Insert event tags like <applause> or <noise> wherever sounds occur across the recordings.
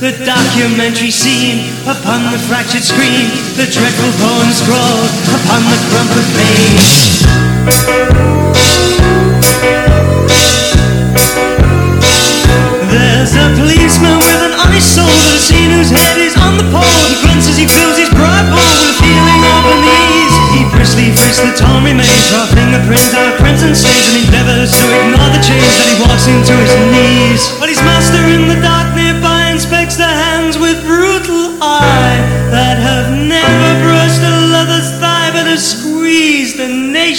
the documentary scene upon the fractured screen, the dreadful poem scrawled upon the crumpled page. There's a policeman with an honest soul has seen whose head is on the pole. He grunts as he fills his pride bowl with a feeling of unease. He briskly frisks the torn remains, draw fingerprints out prints and stains, and endeavors to ignore the change that he walks into his knees. But his master in the dark nearby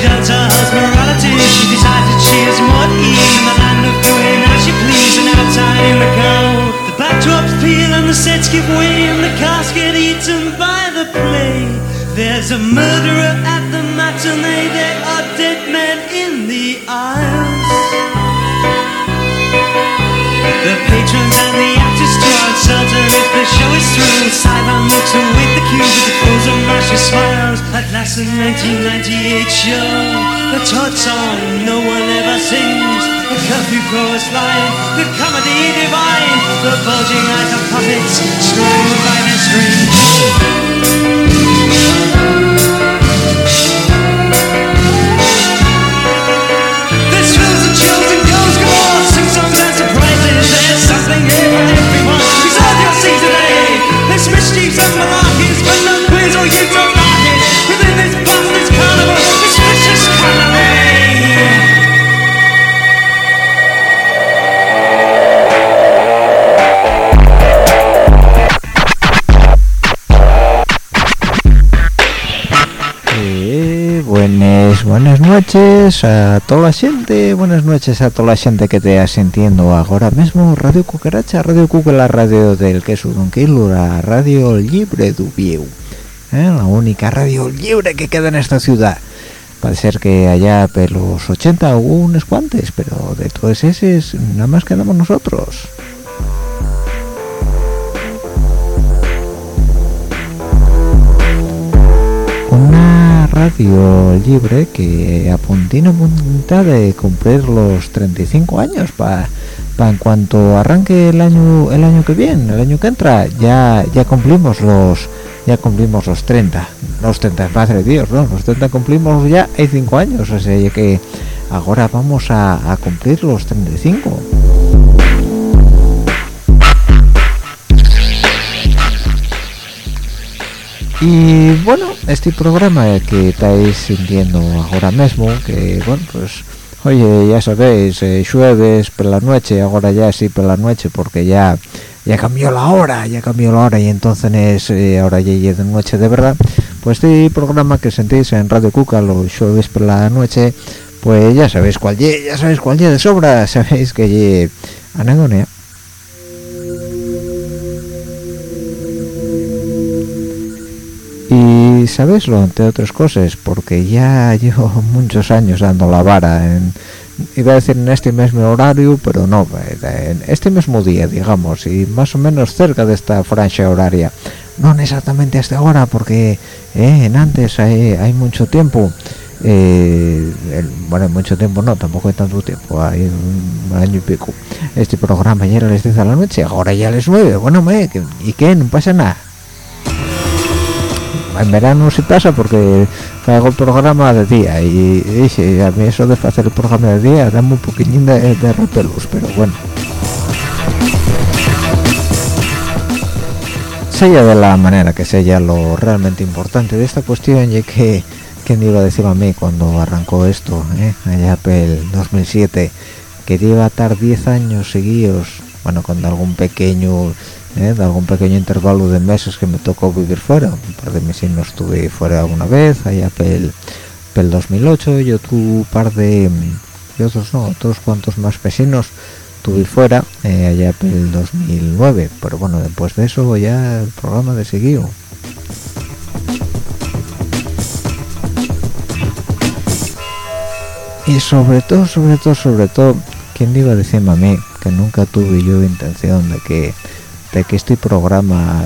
she doubts her husband's morality. She decides that she is more In the land of doing as she please And outside in the cold The backdrops peel and the sets give way. And the cast get eaten by the play. There's a murderer at the matinee There are dead men in the aisles. The patrons and the actors are uncertain if the show is through. Looks last, the 1998 show, the taught song no one ever sings. The curfew chorus line, the comedy divine, the bulging eyes of puppets strung by their strings. This thrills and chills and goes galore. Sing songs and surprises. There's noches a toda la gente, buenas noches a toda la gente que te sintiendo ahora mismo Radio Cucaracha, Radio Cuca, la radio del queso Donquilo, la radio libre de Vieu, ¿eh? la única radio libre que queda en esta ciudad. Parece ser que allá por los 80 hubo unos cuantos, pero de todos esos nada más quedamos nosotros. Radio libre que a puntino punta de cumplir los 35 años para en cuanto arranque el año el año que viene el año que entra ya ya cumplimos los ya cumplimos los 30 los 30 madre Dios no los 30 cumplimos ya hay 5 años o sea que ahora vamos a, a cumplir los 35 y bueno este programa que estáis sintiendo ahora mismo que bueno pues oye ya sabéis eh, jueves por la noche ahora ya sí por la noche porque ya ya cambió la hora ya cambió la hora y entonces eh, ahora ya es de noche de verdad. Pues este programa que sentís en Radio Cuca los jueves por la noche pues ya sabéis cuál ye, ya sabéis cuál ye de sobra <laughs> sabéis que ye anagonia y sabeslo entre otras cosas porque ya llevo <laughs> muchos años dando la vara en iba a decir en este mismo horario pero no en este mismo día digamos y más o menos cerca de esta franja horaria. No exactamente hasta ahora porque eh, en antes hay, mucho tiempo eh, bueno mucho tiempo no tampoco hay tanto tiempo hay un año y pico. Este programa ya era a las 10 de la noche ahora ya les 9 bueno me, y qué no pasa nada en verano sí pasa porque hago el programa de día y, a mí eso de hacer el programa de día da muy poquillín de, de pero bueno sea de la manera que sea lo realmente importante de esta cuestión y que quien iba a decir a mí cuando arrancó esto eh? allá el 2007 que iba a estar 10 años seguidos bueno con algún pequeño ¿eh? de algún pequeño intervalo de meses que me tocó vivir fuera. Un par de meses no estuve fuera alguna vez allá pel, pel 2008 yo un par de, otros no otros cuantos más vecinos tuve fuera eh, allá pel 2009 pero bueno después de eso ya el programa de seguido y sobre todo sobre todo sobre todo quién iba a decirme a mí que nunca tuve yo intención de que de que este programa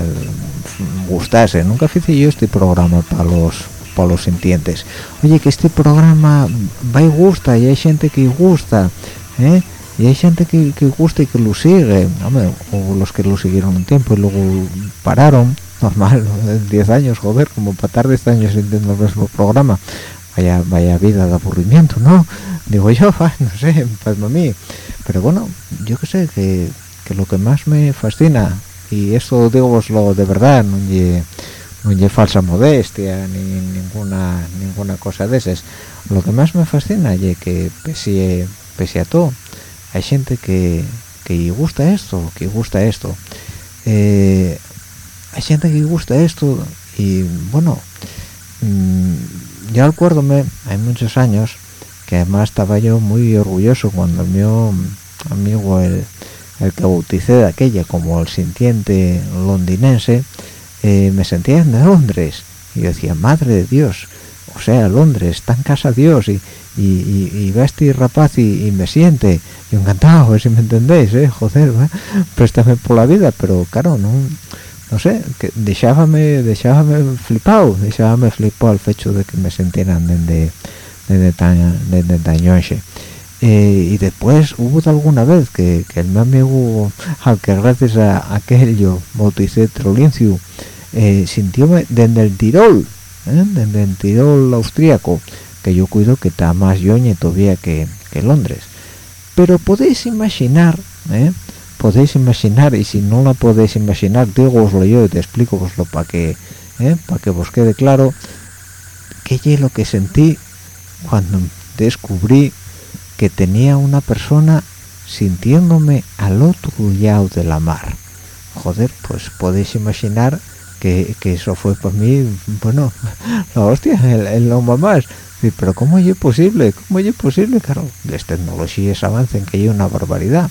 gustase. Nunca hice yo este programa para los para los sintientes oye que este programa va y gusta y hay gente que gusta ¿eh? y hay gente que, que, gusta y que lo sigue. O los que lo siguieron un tiempo y luego pararon. Normal 10 años joder como para estar 10 años sintiendo el mismo programa. Vaya vaya vida de aburrimiento no digo yo <laughs> no sé pues a mí. Pero bueno yo que sé que que lo que más me fascina y esto digo de verdad no es falsa modestia ni ninguna ninguna cosa de esas. Lo que más me fascina es que pese, pese a todo hay gente que, que gusta esto que gusta esto. Eh, hay gente que gusta esto y bueno mm, yo acuérdome hay muchos años que además estaba yo muy orgulloso cuando mi amigo el el que bauticé de aquella como el sintiente londinense, eh, me sentía en Londres. Y yo decía, madre de Dios, o sea, Londres, está en casa Dios y, y, y, va este rapaz y, me siente. Yo encantado, si me entendéis, ¿eh? Joder, préstame por la vida, pero claro, no no sé, que dejábame, dejábame flipado, dejábame flipado al hecho de que me sintieran desde de, de, de, eh, y después hubo alguna vez que, que el mi amigo al que gracias a, aquello bauticé Trolincio eh, sintióme desde el Tirol ¿eh? desde el Tirol austríaco que yo cuido que está más yoñe todavía que, que Londres. Pero podéis imaginar podéis imaginar y si no la podéis imaginar digo oslo yo y te explico lo para que para que os quede claro qué es lo que sentí cuando descubrí que tenía una persona sintiéndome al otro lado de la mar. Joder pues podéis imaginar que, eso fue para mí bueno <laughs> la hostia el, lo más. Pero cómo es posible cómo es posible claro las tecnologías avancen que hay una barbaridad.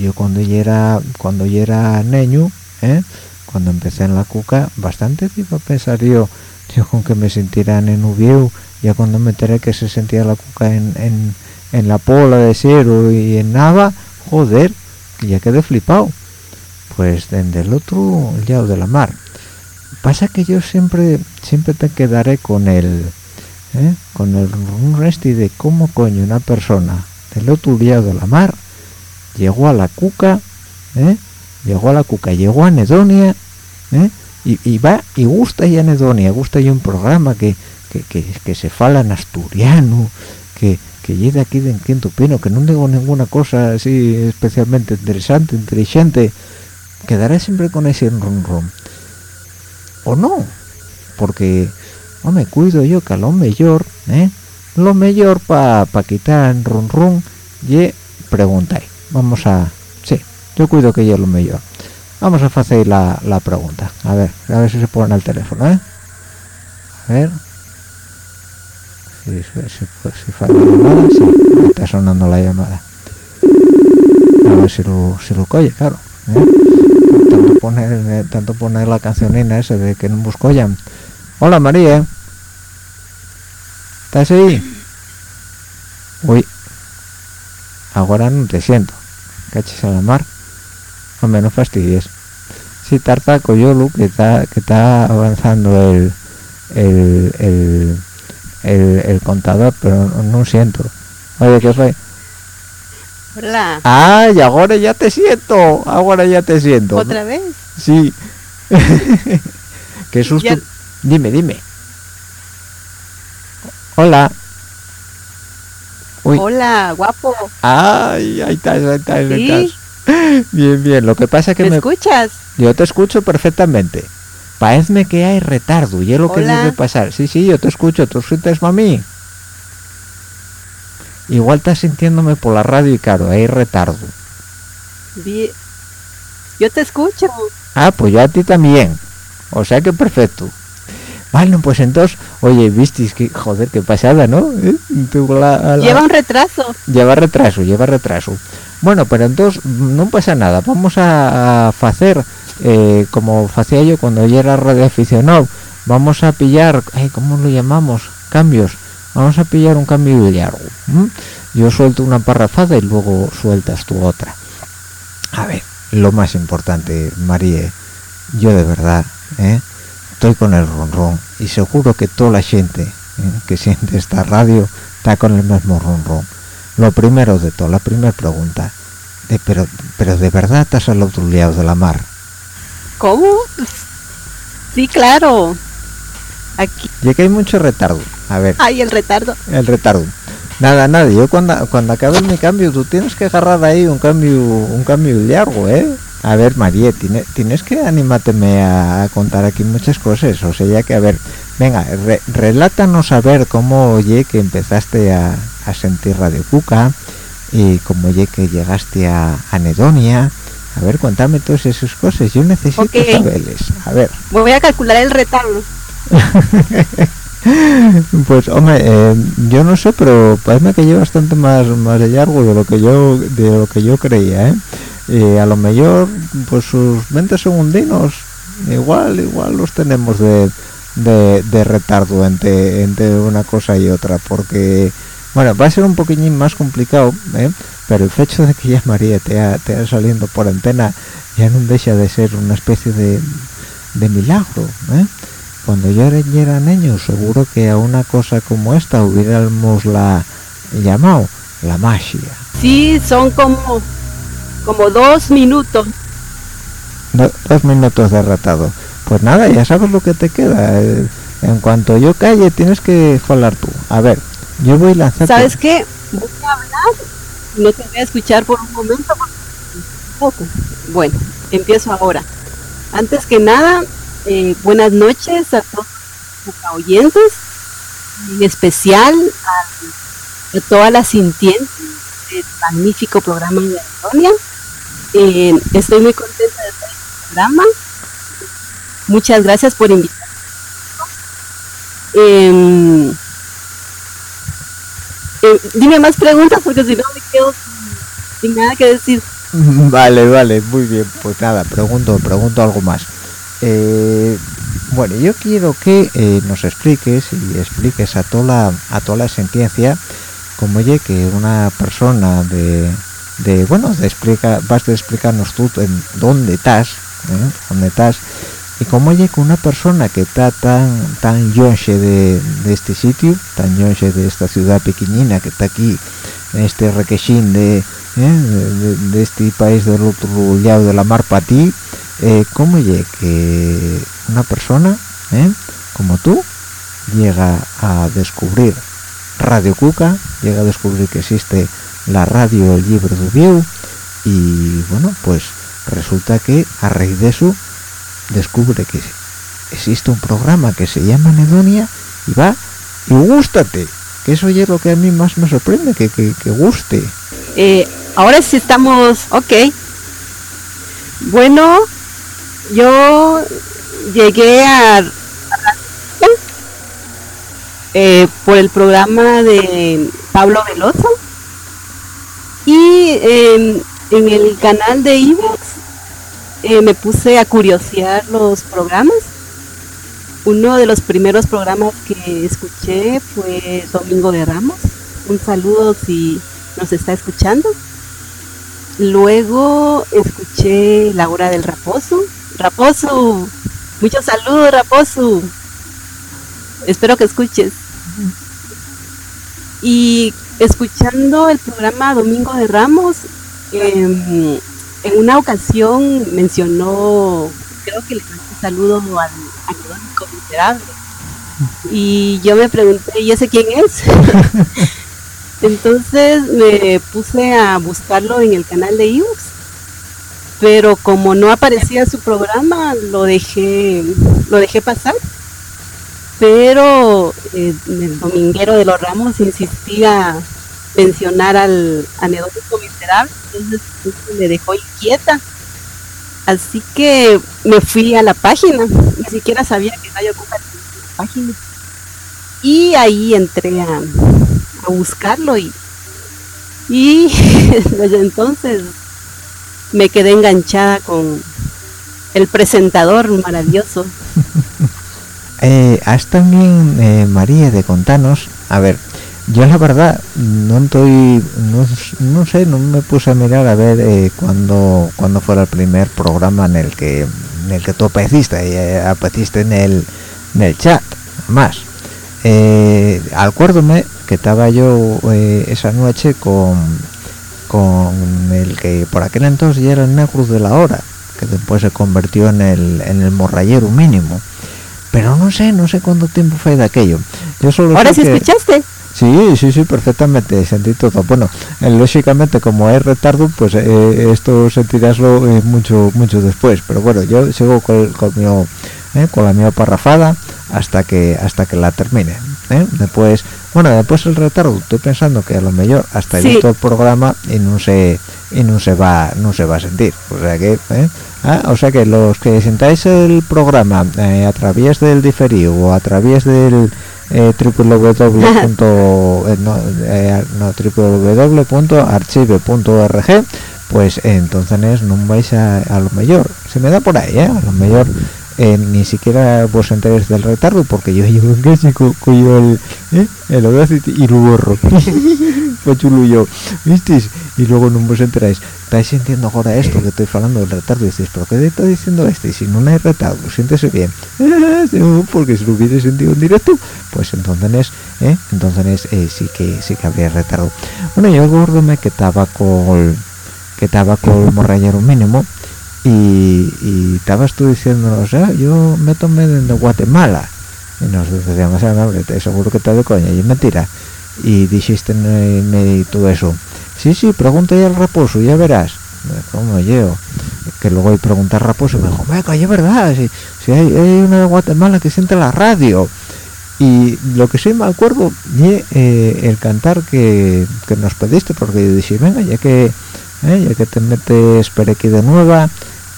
Yo cuando ya era cuando ya era niño ¿eh? cuando empecé en la cuca bastante iba a pensar yo yo con que me sintieran en Ubieu ya cuando me enteré que se sentía la cuca en la pola de cero y en nada joder ya quedé flipado pues desde el otro lado de la mar pasa que yo siempre siempre te quedaré con el ¿eh? con el un resti de cómo coño una persona del otro lado de la mar llegó a la cuca ¿eh? llegó a la cuca llegó a Nedonia ¿eh? y, va y gusta ya Nedonia gusta ya un programa que, que, que se fala en asturiano que, que llegue aquí de Quinto Pino, que no digo ninguna cosa así especialmente interesante, inteligente, quedará siempre con ese ron ron. O no, porque no me cuido yo que a lo mejor, ¿eh? lo mejor para pa quitar el ron ron, y preguntáis. Vamos a... Sí, yo cuido que yo lo mejor. Vamos a hacer la, la pregunta. A ver, a ver si se pone al teléfono, ¿eh? A ver si, si, si falla la llamada, sí, está sonando la llamada. A ver si lo, si lo coge, claro. ¿eh? Tanto poner, eh, tanto poner la cancionina ese de que no nos collan. Hola María. ¿Estás ahí? Uy. ahora no te siento caches a la mar hombre no fastidies sí tarta coyolu que está que está avanzando el el, el, el, el contador pero no, siento oye qué fue Hola. ay ahora ya te siento ahora ya te siento ¿Otra vez? sí <laughs> qué susto Ya- dime dime hola Uy. Hola, guapo. Ay, ahí estás, ahí estás, ahí Sí. estás. Bien, bien. Lo que pasa es que ¿Me me, escuchas? yo te escucho perfectamente. Parece que hay retardo y es lo que Hola. debe pasar. Sí, sí, yo te escucho. ¿Tú sientes mami? Igual estás sintiéndome por la radio y claro, hay retardo. Bien. Yo te escucho. Ah, pues yo a ti también. O sea que perfecto. Bueno, pues entonces, oye, visteis que, joder, qué pasada, ¿no? ¿Eh? Tú la- la- Lleva un retraso. lleva retraso, lleva retraso. Bueno, pero entonces no pasa nada. Vamos a hacer eh, como hacía yo cuando yo era radioaficionado. Vamos a pillar, ay, ¿cómo lo llamamos? Cambios. Vamos a pillar un cambio de largo. ¿m? Yo suelto una parrafada y luego sueltas tú otra. A ver, lo más importante, María, yo de verdad, ¿eh? estoy con el ronrón y seguro que toda la gente ¿eh? que siente esta radio está con el mismo ronrón. Lo primero de todo, la primera pregunta, pero, pero de verdad estás al otro lado de la mar. ¿Cómo? Sí, claro. Aquí. Ya que hay mucho retardo. A ver, Ay, el retardo. el retardo. Nada, nada. Yo cuando cuando acabe mi cambio, tú tienes que agarrar ahí un cambio un cambio largo, ¿eh? A ver, María, tiene- tienes que animárteme a, a contar aquí muchas cosas. O sea, ya que a ver, venga, re- relátanos a ver cómo oye que empezaste a, a sentir Radio Cuca y cómo oye que llegaste a Anedonia. A ver, cuéntame todas esas cosas. Yo necesito Ok. saberles. A ver. Voy a calcular el retardo. <laughs> Pues hombre, eh, yo no sé, pero parece que lleva bastante más más de largo de lo que yo de lo que yo creía, ¿eh? Eh, a lo mejor, pues sus 20 segundinos, igual igual los tenemos de, de, de retardo entre, entre una cosa y otra, porque bueno, va a ser un poquillín más complicado, ¿eh? Pero el hecho de que ya María te ha, te ha saliendo por antena ya no deja de ser una especie de, de milagro, ¿eh? cuando yo era, yo era niño seguro que a una cosa como esta hubiéramos la llamado la magia Sí, son como, como dos minutos. Do- dos minutos de ratado pues nada ya sabes lo que te queda eh, en cuanto yo calle tienes que hablar tú a ver yo voy lanzando ¿Sabes qué? Voy a hablar. No te voy a escuchar por un momento. poco. Bueno, empiezo ahora. Antes que nada, eh, buenas noches a todos los oyentes, en especial a, a todas las sintientes del magnífico programa de Antonia. Eh, estoy muy contenta de estar en el programa. Muchas gracias por invitarme. Em, dime más preguntas porque si no me quedo sin, sin nada que decir. <laughs> Vale, vale, muy bien. Pues nada, pregunto, pregunto algo más. Eh, bueno, yo quiero que eh, nos expliques y expliques a toda la, a toda la sentencia como oye que una persona de, de bueno, de explica, vas a explicarnos tú en dónde estás, ¿eh? dónde estás y como oye una persona que está tan tan yonche de, de este sitio, tan yonche de esta ciudad pequeñina que está aquí en este requechín de, ¿eh? de, de- este país del otro lado de la mar para ti, eh, ¿cómo oye que una persona ¿eh? como tú llega a descubrir Radio Cuca, llega a descubrir que existe la radio Libre de Vieu y bueno, pues resulta que a raíz de eso descubre que existe un programa que se llama Nedonia y va y gústate, que eso es lo que a mí más me sorprende, que, que, que guste. Eh, ahora sí estamos, ok. Bueno, yo llegué a, eh, por el programa de Pablo Veloso y eh, en el canal de Evox eh, me puse a curiosear los programas. Uno de los primeros programas que escuché fue Domingo de Ramos. Un saludo si nos está escuchando. luego escuché La Hora del Raposo. Raposo, muchos saludos, Raposo. Espero que escuches. Y escuchando el programa Domingo de Ramos, em, en una ocasión mencionó, creo que le mandé un saludo al anecdótico miserable. Y yo me pregunté, ¿y ese quién es? <laughs> Entonces me puse a buscarlo en el canal de Iux, pero como no aparecía su programa, lo dejé, lo dejé pasar. Pero eh, el dominguero de los Ramos insistía mencionar al anecdótico miserable, entonces me dejó inquieta. Así que me fui a la página, ni siquiera sabía que nadie ocupa la página. Y ahí entré a, buscarlo y, y <laughs> desde entonces me quedé enganchada con el presentador maravilloso. <laughs> Eh, haz también, eh, María, de contanos, a ver, yo la verdad no estoy, no, no sé, no me puse a mirar a ver eh, cuando cuando fuera el primer programa en el que en el que tú apareciste, eh, apareciste en el, en el chat, más. Eh, acuérdome que estaba yo eh, esa noche con con el que por aquel entonces ya era el negro de la hora, que después se convirtió en el, en el morrayero mínimo. Pero no sé, no sé cuánto tiempo fue de aquello. Yo solo Ahora sí que- escuchaste. Sí, sí, sí, perfectamente, sentí todo. Bueno, eh, lógicamente como hay retardo, pues eh, esto sentiráslo eh, mucho mucho después. Pero bueno, yo sigo con, con, mi, eh, con la mía parrafada hasta que hasta que la termine. ¿eh? Después, bueno, después el retardo, estoy pensando que a lo mejor hasta Sí. he visto el programa y no se y no se va no se va a sentir. O sea que, ¿eh? Ah, o sea que los que sentáis el programa a través del diferido o a través del eh, www. eh, eh, www.archive.org pues entonces no vais a, a lo mejor se me da por ahí ¿eh? a lo mejor ni siquiera vos enteréis del retardo porque yo llevo casi cojo el el audacity y lo borro <laughs> yo ¿visteis? y luego no vos enteráis estáis sintiendo ahora esto que estoy hablando del retardo y dices pero qué está diciendo este y si no hay retardo siéntese bien <laughs> porque si lo hubiese sentido en directo pues entonces ¿eh? entonces eh, sí que sí que habría retardo. Bueno yo acuérdome que estaba con que estaba con morrayero mínimo y, y estabas tú diciendo o sea yo me tomé desde Guatemala y nos decíamos ah, no, seguro que está de coña y es mentira y dijiste me, me todo eso sí sí pregunta ya al raposo ya verás como yo que luego hay preguntar raposo y me dijo venga es verdad si, hay, hay una de Guatemala que siente la radio y lo que sí me acuerdo y el cantar que, que nos pediste porque yo dije venga ya que eh, ya que te metes por aquí de nueva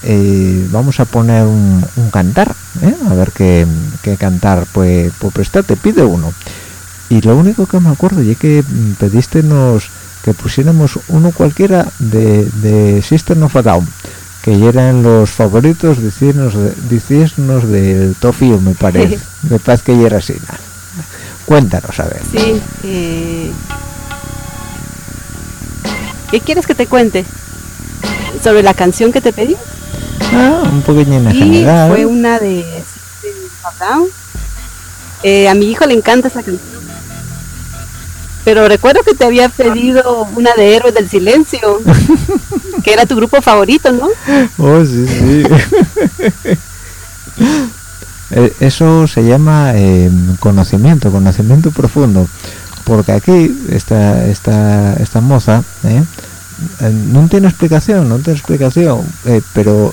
eh, vamos a poner un, un cantar eh, a ver qué, qué cantar pues pues presta te pide uno y lo único que me acuerdo es que pediste nos que pusiéramos uno cualquiera de, de System of a Down que eran los favoritos decirnos decirnos del Tofio me parece <laughs> me parece que era así ¿no? cuéntanos a ver Sí. eh, ¿Qué quieres que te cuente? Sobre la canción que te pedí. ah, un poquillo en Y general fue una de System of a Down. Eh, a mi hijo le encanta esa canción. Pero recuerdo que te había pedido una de Héroes del Silencio, <laughs> que era tu grupo favorito, ¿no? Oh, sí, sí. <laughs> Eh, Eso se llama eh, conocimiento, conocimiento profundo. Porque aquí, esta, esta, esta moza, ¿eh? Eh, no tiene explicación, no tiene explicación, eh, pero,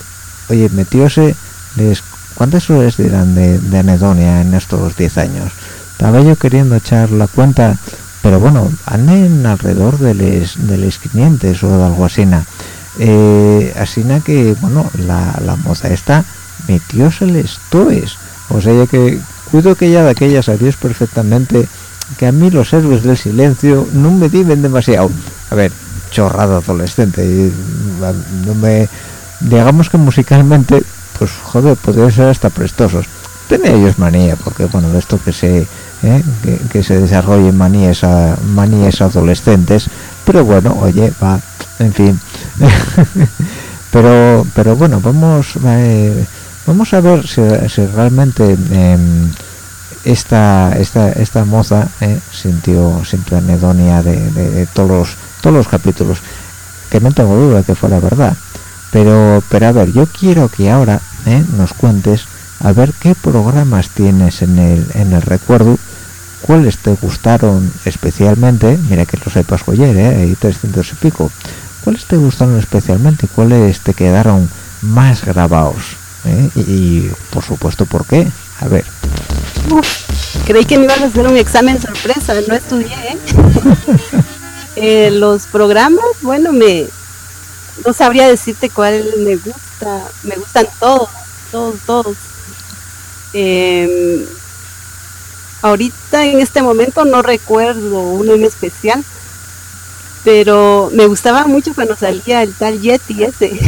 oye, metióse, les, ¿cuántas horas dirán de, de anedonia en estos 10 años? Estaba yo queriendo echar la cuenta, pero bueno, anden alrededor de les, de les 500 o de algo así. Eh, así na que, bueno, la, la moza esta metióse les toes. O sea, que cuido que ya de aquella sabías perfectamente que a mí los héroes del silencio no me diven demasiado. A ver, chorrado adolescente. No me, digamos que musicalmente, pues joder, podría ser hasta prestosos. Tiene ellos manía, porque bueno, de esto que se ¿eh? que, que se desarrollen manías, a- manías adolescentes, pero bueno oye va en fin. <laughs> Pero pero bueno vamos eh, vamos a ver si, realmente em, esta esta esta moza eh, sintió sintió anedonia de, todos los todos los capítulos. Que no tengo duda que fuera verdad. Pero pero a ver yo quiero que ahora nos cuentes a ver qué programas tienes en el en el recuerdo cuáles te gustaron especialmente mira que lo sepas joyer eh, hay 300 y pico. Cuáles te gustaron especialmente cuáles te quedaron más grabados eh? y, por supuesto por qué a ver. Creí que me iban a hacer un examen sorpresa no estudié ¿eh? <laughs> Eh, los programas bueno me no sabría decirte cuál me gusta me gustan todos todos todos eh, ahorita en este momento no recuerdo uno en especial, pero me gustaba mucho cuando salía el tal Yeti ese. <laughs>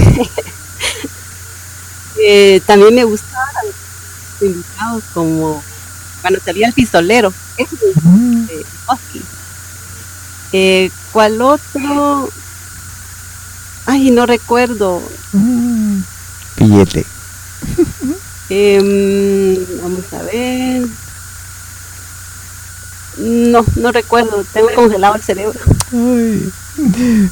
eh, también me gustaban los invitados como cuando salía el pistolero, ese eh, eh, ¿Cuál otro? Ay, no recuerdo. Billete. <laughs> Eh, vamos a ver. No, no recuerdo, tengo congelado el cerebro.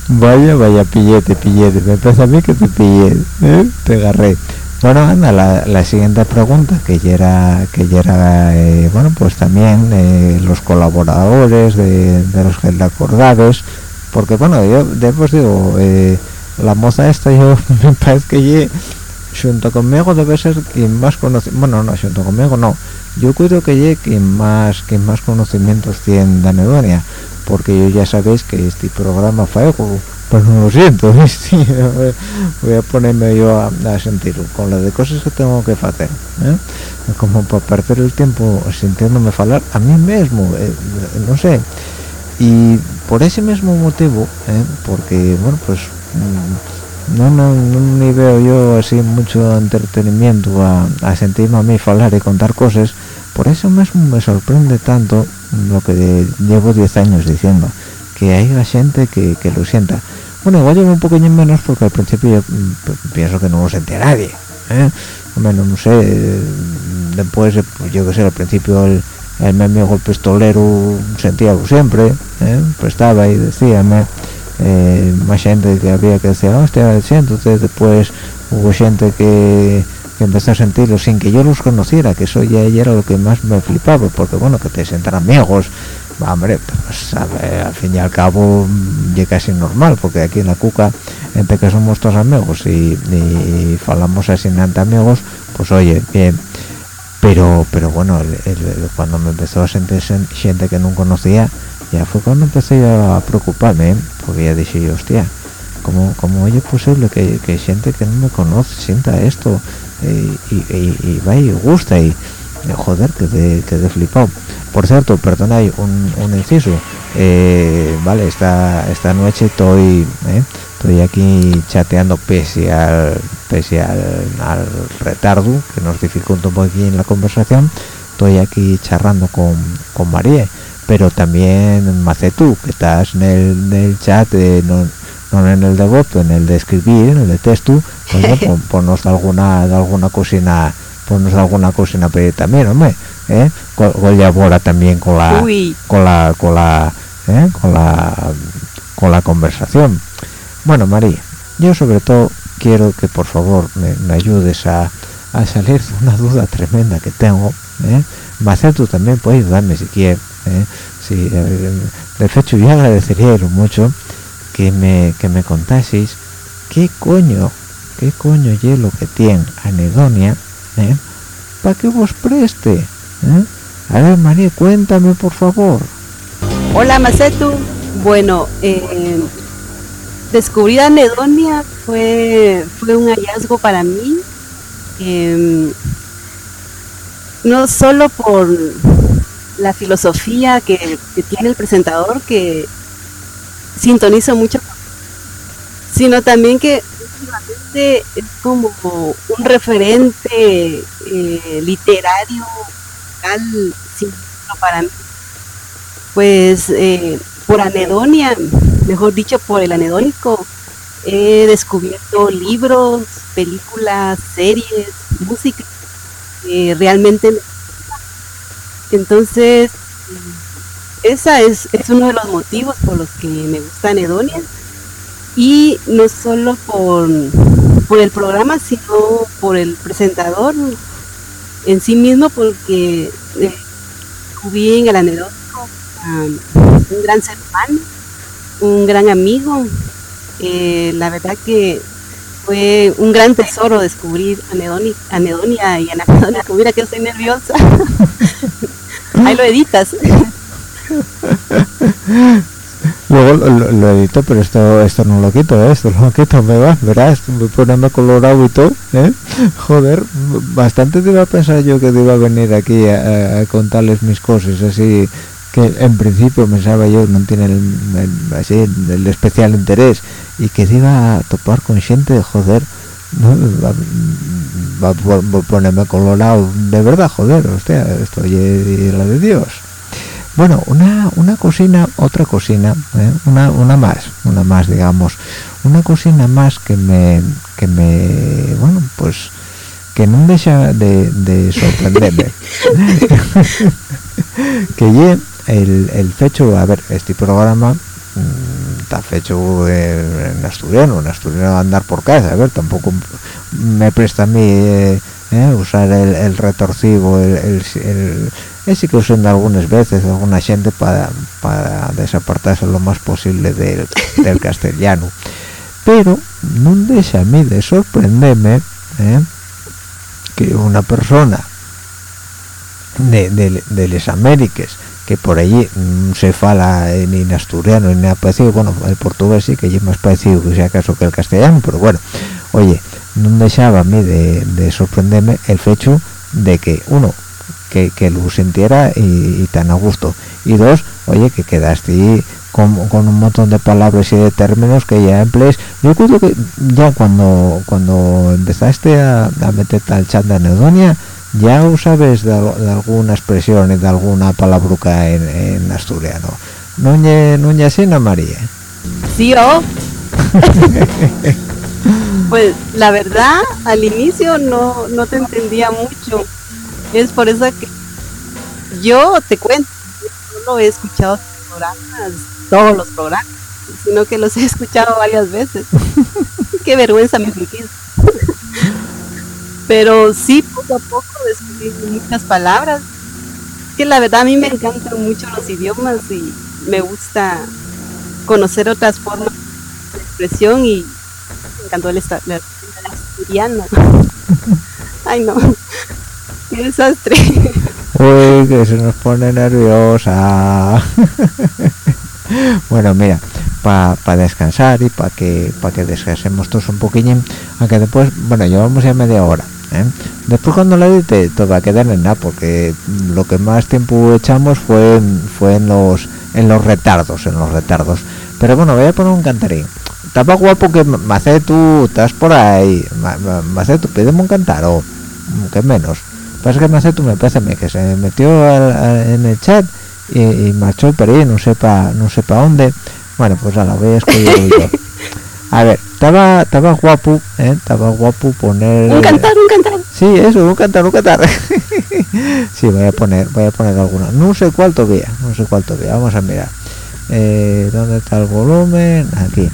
Vaya, vaya, pillete, pillete. Me pasa a mí que te pillé, ¿eh? te agarré. Bueno, anda, la, la, siguiente pregunta, que ya era, que ya era eh, bueno, pues también eh, los colaboradores de, de, los que acordades, porque bueno, yo después digo, eh, la moza esta, yo <laughs> me parece que junto conmigo debe ser quien más conoce, bueno, no, junto conmigo no, yo creo que llegue quien más que más conocimientos tiene de porque yo ya sabéis que este programa fue pues no lo siento <laughs> voy a ponerme yo a, sentir con la de cosas que tengo que hacer ¿eh? como para perder el tiempo sintiéndome hablar a mí mismo eh, no sé y por ese mismo motivo ¿eh? porque bueno pues mm, no, no, ni veo yo así mucho entretenimiento a, a sentirme a mí hablar y contar cosas por eso mismo me sorprende tanto lo que llevo 10 años diciendo que hay gente que, que, lo sienta bueno igual llevo un poquillo menos porque al principio yo mm, pienso que no lo sentía nadie ¿eh? no sé después pues yo que sé al principio el, el mi amigo el pistolero sentía siempre ¿eh? pues estaba y decíame eh, más gente que había que decir hostia entonces después hubo gente que empecé a sentirlo sin que yo los conociera que eso ya era lo que más me flipaba porque bueno que te sentan amigos hombre pues al fin y al cabo ya casi normal porque aquí en la cuca entre que somos todos amigos y, y falamos así ante amigos pues oye bien. Pero pero bueno cuando me empezó a sentir gente que no conocía ya fue cuando empecé a preocuparme ¿eh? porque ya dije hostia como como oye posible que, que gente que no me conoce sienta esto y, y, y, va y gusta y joder que de, que de flipado por cierto perdona un, un inciso. Eh, vale esta esta noche estoy eh, estoy aquí chateando pese al pese al, retardo que nos dificulta un aquí en la conversación estoy aquí charlando con, con María pero también Macetú que estás en el, en el chat de no, no en el de voz en el de escribir en el de texto pues <laughs> ponnos de alguna de alguna cocina ponnos de alguna cocina pero también hombre ¿eh? colabora también con la con la con la ¿eh? con la con la conversación bueno María yo sobre todo quiero que por favor me, ayudes a, a, salir de una duda tremenda que tengo ¿eh? tú también puedes ayudarme si quieres ¿eh? si, eh, de hecho yo agradecería mucho que me que me contaseis qué coño qué coño es lo que tiene anedonia ¿eh? para que vos preste ¿eh? a ver María cuéntame por favor hola Macetu bueno eh, descubrir anedonia fue fue un hallazgo para mí em, no solo por la filosofía que, tiene el presentador que sintonizo mucho, sino también que es como un referente eh, literario para mí. Pues eh, por anedonia mejor dicho, por el anedónico, he descubierto libros, películas, series, música que realmente me entonces esa es, es uno de los motivos por los que me gusta Anedonia y no solo por, por el programa sino por el presentador en sí mismo porque descubrí en el anedónico un gran ser humano un gran amigo eh, la verdad que fue un gran tesoro descubrir Anedonia, Anedonia y Anadonia. <laughs> Mira que estoy nerviosa. <laughs> Ahí lo editas. <laughs> Luego lo, lo, edito, pero esto esto no lo quito, ¿eh? esto no lo quito, me va, verás, ponerme colorado y todo, ¿eh? Joder, bastante te iba a pensar yo que te iba a venir aquí a, a contarles mis cosas, así que en principio pensaba yo no tiene el, el, así, el especial interés y que se iba a topar con gente joder no, va, va, va, a ponerme colorado de verdad joder hostia estoy la de Dios. Bueno una una cocina otra cocina ¿eh? una una más una más digamos. Una cocina más que me que me bueno pues que no deja de, de sorprenderme. <laughs> <laughs> Que ye el, el fecho a ver este programa está fecho en, en asturiano en asturiano andar por casa a ver tampoco me presta a mí eh, eh, usar el, el retorcivo el, el, el ese que usan algunas veces alguna gente para para desapartarse lo más posible del, del castellano. Pero no deja a mí de sorprenderme eh, que una persona de, de, de las Américas que por allí no se fala ni en asturiano ni nada parecido. Bueno el portugués sí que es más parecido que sea acaso que el castellano pero bueno. Oye no dejaba a mí de, de sorprenderme el hecho de que uno que, lo sintiera y, y, tan a gusto. Y dos oye que quedaste con, con, un montón de palabras y de términos que ya emplees yo creo que ya cuando cuando empezaste a, a meterte al chat de anedonia ya sabes de, de, alguna expresión y de alguna palabruca en, en asturiano Nuñe, Nuñe Sina María. Sí o <laughs> pues la verdad al inicio no, no te entendía mucho. Es por eso que yo te cuento no he escuchado programas todos los programas sino que los he escuchado varias veces. <laughs> Qué vergüenza me friquís pero sí poco a poco descubrí muchas palabras que la verdad a mí me encantan mucho los idiomas y me gusta conocer otras formas de expresión y me encantó el, el asturiano <laughs> ay no. Qué desastre. Uy que se nos pone nerviosa. <laughs> Bueno mira para pa descansar y para que para que descansemos todos un poquillín aunque después bueno llevamos ya media hora ¿eh? después cuando la edite todo va a quedar en nada porque lo que más tiempo echamos fue fue en los en los retardos en los retardos. Pero bueno voy a poner un cantarín. Estaba guapo que hace tú estás por ahí. Hace tú pídeme un cantar o que menos. Pasa que hace tú me parece que se metió al, en el chat y, y marchó el ahí no sepa no sepa dónde. Bueno pues ahora voy a yo <laughs> a ver estaba estaba guapo ¿eh? estaba guapo poner un cantar un cantar. Sí eso un cantar un cantar. <laughs> Sí voy a poner voy a poner alguna no sé cuál todavía no sé cuál todavía. Vamos a mirar. Eh, dónde está el volumen aquí.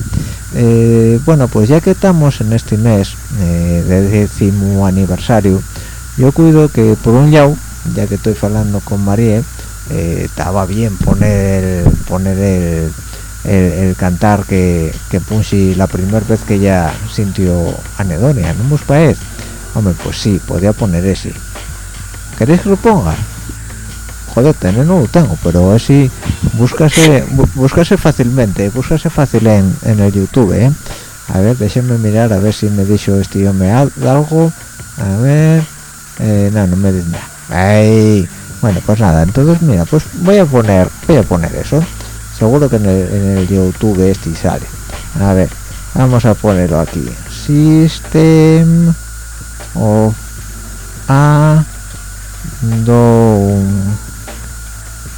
Eh, bueno pues ya que estamos en este mes eh, de décimo aniversario yo cuido que por un lado ya que estoy hablando con María eh, estaba bien poner poner el el, cantar que, que puse la primera vez que ya sintió anedonia, ¿no os parece? Hombre, pues sí, podría poner ese. ¿Queréis que lo ponga? Joder, tener no lo tengo, pero así búscase, búscase fácilmente, búscase fácil en, en el YouTube, ¿eh? A ver, déjenme mirar a ver si me dicho este hombre algo. A ver, eh, no, no me dice nada. Bueno, pues nada, entonces mira, pues voy a poner, voy a poner eso seguro que en el, en el, YouTube este sale. A ver vamos a ponerlo aquí. System of a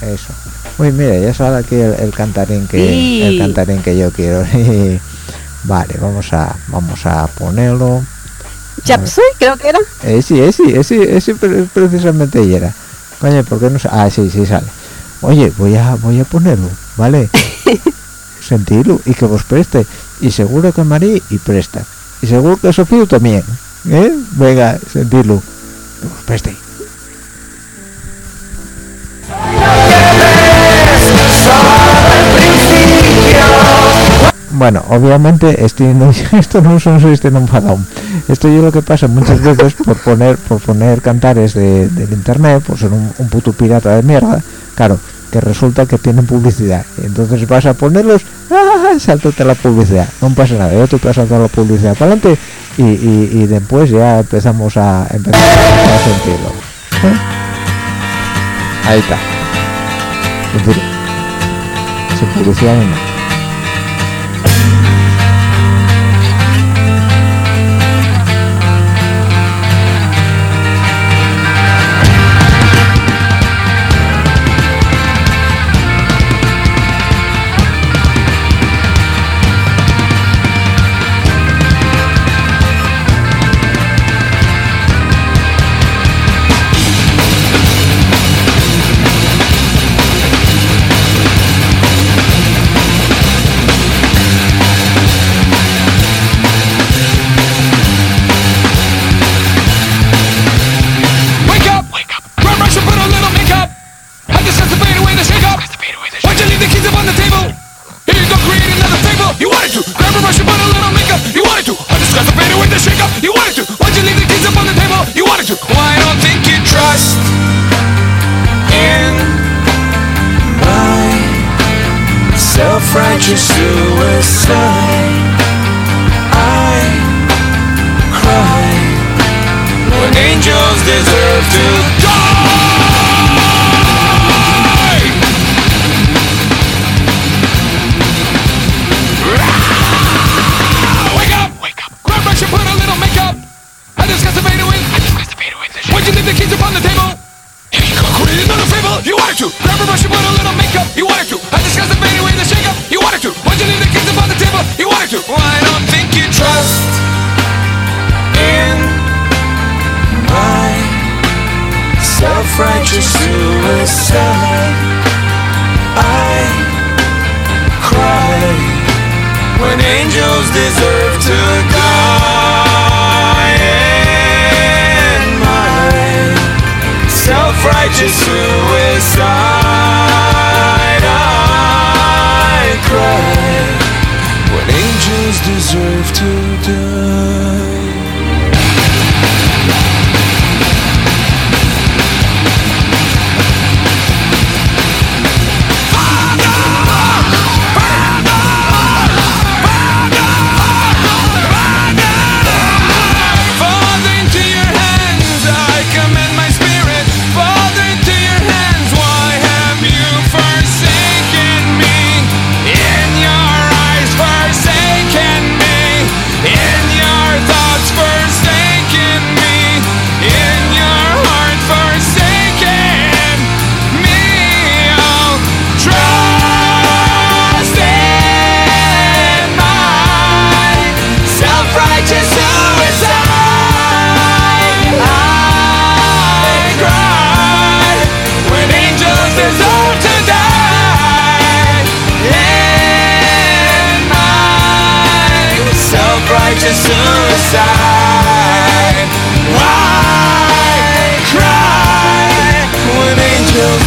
eso. Uy mira ya sale aquí el, el cantarín que Sí. el cantarín que yo quiero. <laughs> Vale vamos a vamos a ponerlo. Chapsui, creo que era. eh, sí eh, sí eh, sí eh, sí, pre- precisamente era. Coño ¿por qué no ah sí sí sale oye voy a voy a ponerlo vale <laughs> sentirlo y que vos preste. Y seguro que Marí y presta. Y seguro que Sofía también ¿eh? venga sentirlo que vos preste. Bueno, obviamente este no, <laughs> esto no son este no enfadado. Esto yo lo que pasa muchas veces por poner por poner cantares de, del internet, por ser un, un puto pirata de mierda, claro, que resulta que tienen publicidad. Entonces vas a ponerlos, ¡ah! Sáltate la publicidad. No pasa nada, yo te paso toda la publicidad para adelante y, y, y después ya empezamos a empezamos a sentirlo. ¿eh? Ahí está. Sin publicidad ni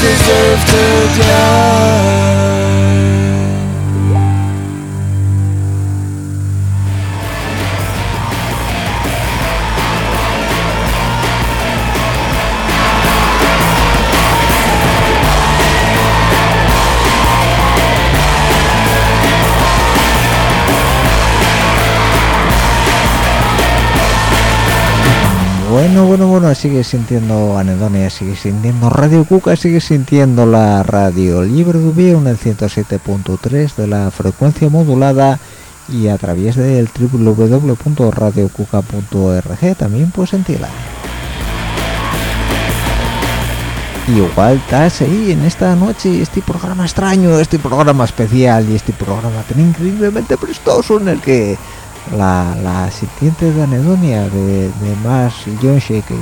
deserve to die. Bueno, bueno, bueno, sigue sintiendo Anedonia, sigue sintiendo Radio Cuca, sigue sintiendo la radio Libre de Ubión en el 107.3 de la frecuencia modulada y a través del www.radiocuca.org también puedes sentirla. igual estás ahí en esta noche este programa extraño este programa especial y este programa tan increíblemente prestoso en el que la, la sintiente de anedonia de, de más yonche que,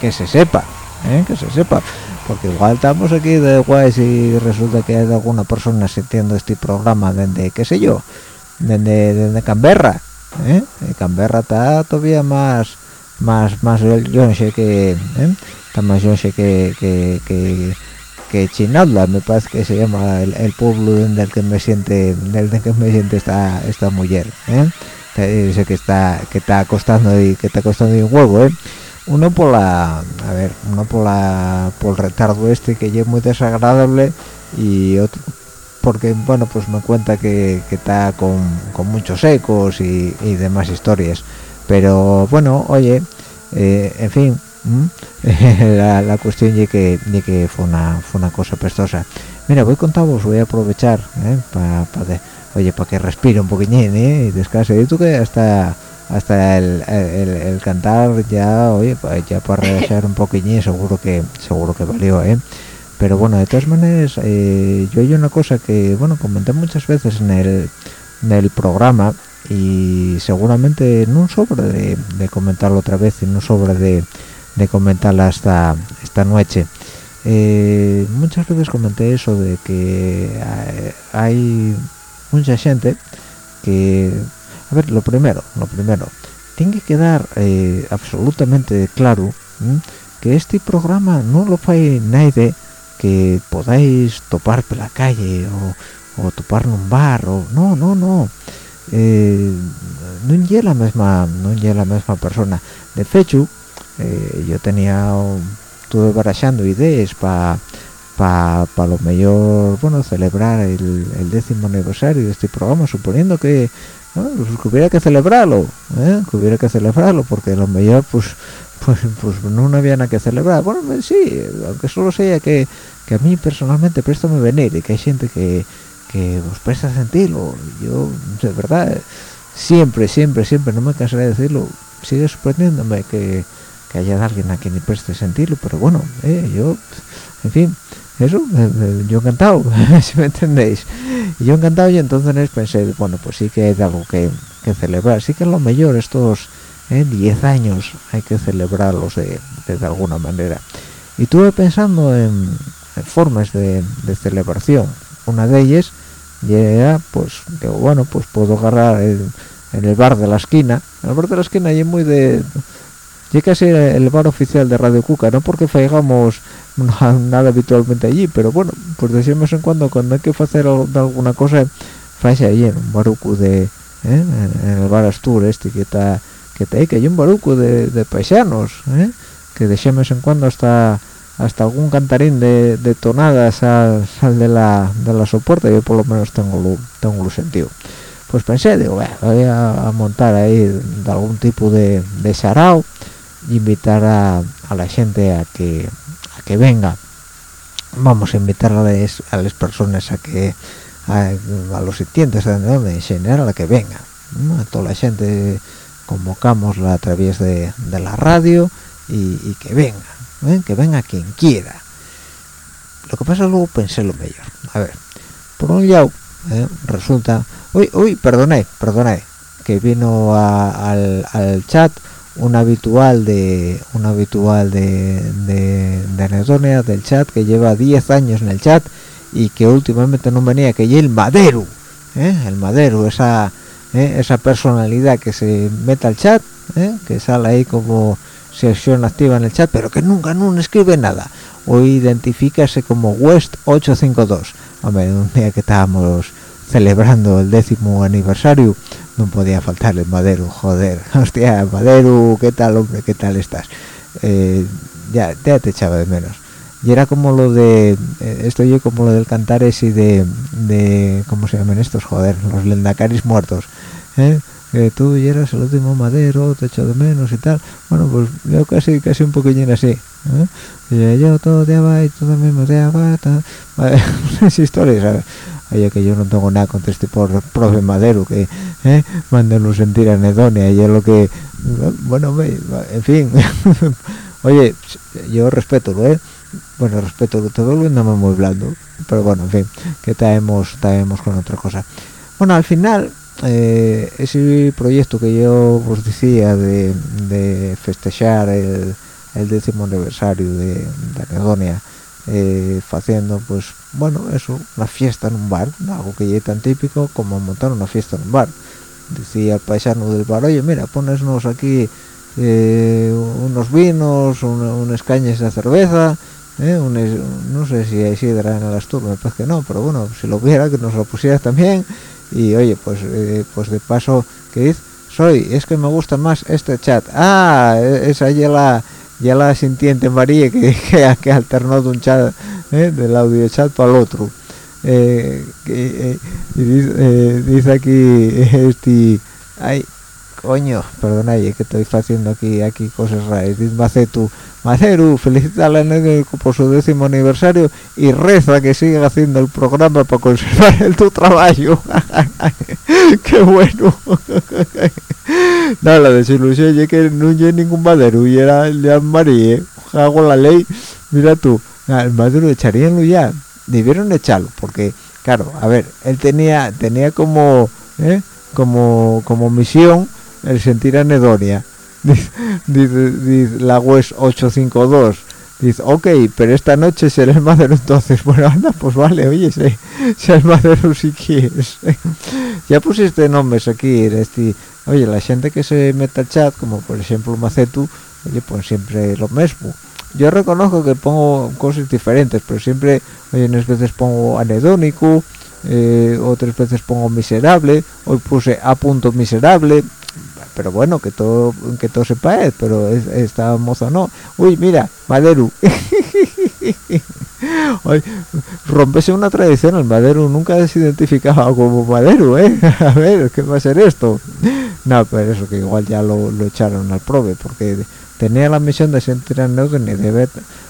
que se sepa ¿eh? que se sepa porque igual estamos aquí de guay si resulta que hay alguna persona sintiendo este programa desde qué sé yo desde, desde Canberra ¿eh? Canberra está todavía más más más yonche que ¿eh? está más yonche que, que, que que me parece que se llama el, el pueblo el que me siente del que me siente esta esta mujer ¿eh? Dice que está que está costando y que está costando un huevo ¿eh? uno por la a ver uno por la por el retardo este que es muy desagradable y otro porque bueno pues me cuenta que, que está con, con muchos ecos y, y demás historias. Pero bueno oye eh, en fin <laughs> la, la cuestión es que ye que fue una fue una cosa pestosa mira voy contaros voy a aprovechar para oye para que respire un poquillín ¿eh? y descanse y tú que hasta hasta el, el, cantar ya oye pa- ya para relajar un poquillín seguro que seguro que valió ¿eh? pero bueno de todas maneras eh, yo hay una cosa que bueno comenté muchas veces en el en el programa y seguramente no sobre de, de comentarlo otra vez y no sobre de, de comentarla hasta esta noche Eh, muchas veces comenté eso de que eh, hay mucha gente que a ver lo primero lo primero tiene que quedar eh, absolutamente claro que este programa no lo fue nadie que podáis topar por la calle o, o topar en un bar o no no no. Eh, no es la misma no es la misma persona. De hecho eh, yo tenía estuve barajando ideas para para lo mejor bueno celebrar el, el décimo aniversario de este programa suponiendo que ¿no? pues hubiera que celebrarlo ¿eh? que hubiera que celebrarlo porque a lo mejor <laughs> pues pues, pues no había nada que celebrar bueno pues sí aunque solo sea que, que a mí personalmente préstame venir y que hay gente que que os presta sentirlo yo de verdad siempre siempre siempre no me cansaré de decirlo sigue sorprendiéndome que, que haya alguien a quien preste sentirlo pero bueno eh, yo en fin eso eh, eh, yo encantado <laughs> si me entendéis. Yo encantado y entonces pensé bueno pues sí que hay algo que, que celebrar. Sí que a lo mejor estos eh, 10 años hay que celebrarlos de, de alguna manera. Y estuve pensando en, en formas de, de celebración. Una de ellas era pues que bueno pues puedo agarrar el- en el bar de la esquina. El bar de la esquina y es muy de y casi el bar oficial de Radio Cuca no porque faigamos na- <laughs> nada habitualmente allí pero bueno pues de vez en cuando cuando hay que hacer al- alguna cosa faise allí en un baruco de ¿eh? en, el bar Astur este que está que ahí que hay un baruco de, de paisanos ¿eh? que de vez en cuando hasta hasta algún cantarín de, de tonadas sal de la de la soporta yo por lo menos tengo lo tengo lo sentido pues pensé digo "Bueno, voy a, a montar ahí de algún tipo de, de sarao y invitar a, a la gente a que a que venga vamos a invitar a las, a las personas a que a, los sintientes de en general a que vengan ¿no? a toda la gente convocamosla a través de, de la radio y, que venga ¿eh? que venga quien quiera lo que pasa luego pensé lo mejor a ver por un lado ¿eh? resulta uy uy perdonad perdonad que vino a- al, al chat un habitual de un habitual de, de, de del chat que lleva 10 años en el chat y que últimamente no venía que el madero ¿eh? el madero esa ¿eh? esa personalidad que se mete al chat ¿eh? que sale ahí como sección activa en el chat pero que nunca no escribe nada hoy identifícase como West 852 hombre un día que estábamos celebrando el décimo aniversario no podía faltar el madero joder. <laughs> Hostia madero qué tal hombre qué tal estás Eh, ya ya te echaba de menos. Y era como lo de eh, esto yo como lo del cantar ese de de cómo se llaman estos joder los lendacaris muertos ¿eh? que tú ya eras el último madero te echo de menos y tal. Bueno pues yo casi casi un poquillín así ¿eh? Y yo todo odiaba y tú también me odiaba ta- <laughs> Vale, <laughs> unas historias ¿sabes? Oye que yo no tengo nada contra este por profe madero que ¿eh? mándenlo sentir anedonia y es lo que bueno me- en fin <laughs> oye yo respeto ¿eh? bueno respeto todo volviéndome muy blando pero bueno en fin que estábamos estábamos con otra cosa bueno al final eh, ese proyecto que yo os decía de, de festejar el, el décimo aniversario de, de Anedonia eh, pues bueno eso una fiesta en un bar algo que ya es tan típico como montar una fiesta en un bar. Decía el paisano del bar oye mira ponesnos aquí eh, unos vinos una- unas cañas de cerveza eh, no sé si hay sidra en el Astur me parece que no pero bueno si lo hubiera que nos lo pusiera también y oye pues eh, pues de paso que dice soy es que me gusta más este chat ah e- esa ya la ya la sintiente María <laughs> que, que, alternó de un chat eh, del audio chat para el otro. Eh, que, eh, y dice, eh, dice aquí <laughs> este ay coño perdona es que estoy haciendo aquí aquí cosas raras. Macetu Maceru felicita a la por su décimo aniversario y reza que siga haciendo el programa para conservar el tu trabajo. <laughs> Qué bueno. <laughs> No la desilusión es que no hay ningún madero y era el de María hago la ley. Mira tú al madero echaríanlo ya. Debieron echarlo porque claro a ver él tenía tenía como ¿eh? como como misión el sentir anedonia. <laughs> Dice, la web 852 dice ok pero esta noche será el madero entonces <laughs> bueno anda pues vale oye sé, sea el madero si quieres. <laughs> Ya pusiste nombres aquí este oye la gente que se mete al chat como por ejemplo Macetu oye pues siempre lo mismo. Yo reconozco que pongo cosas diferentes pero siempre oye unas veces pongo anedónico eh, otras veces pongo miserable. Hoy puse a punto miserable pero bueno que todo que todo sepa es pero es- esta moza no. Uy mira Maderu. <laughs> Oye, rompese una tradición el Maderu nunca se identificaba como Maderu eh <laughs> a ver qué va a ser esto no pero eso que igual ya lo, lo echaron al prove porque tenía la misión de sentir anedonia de ver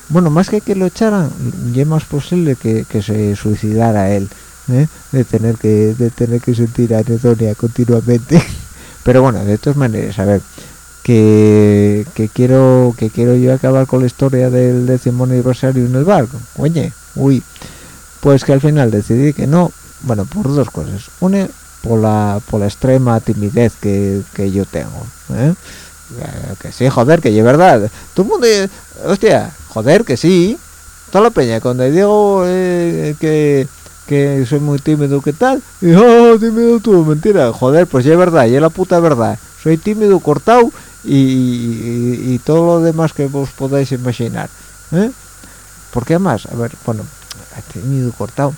bueno más que que lo echaran ya es más posible que, que se suicidara él ¿eh? de tener que de tener que sentir anedonia continuamente <laughs> pero bueno de todas maneras a ver que, que quiero que quiero yo acabar con la historia del décimo aniversario en el barco oye uy. Pues que al final decidí que no bueno por dos cosas. Una por la por la extrema timidez que, que yo tengo ¿eh? Eh, que sí joder que es verdad todo el mundo hostia joder que sí. Toda la peña cuando digo eh, que que soy muy tímido que tal y oh tímido tú mentira joder pues ya es verdad ya es la puta verdad soy tímido cortado y, y- todo lo demás que vos podáis imaginar ¿eh? porque además a ver bueno tímido cortado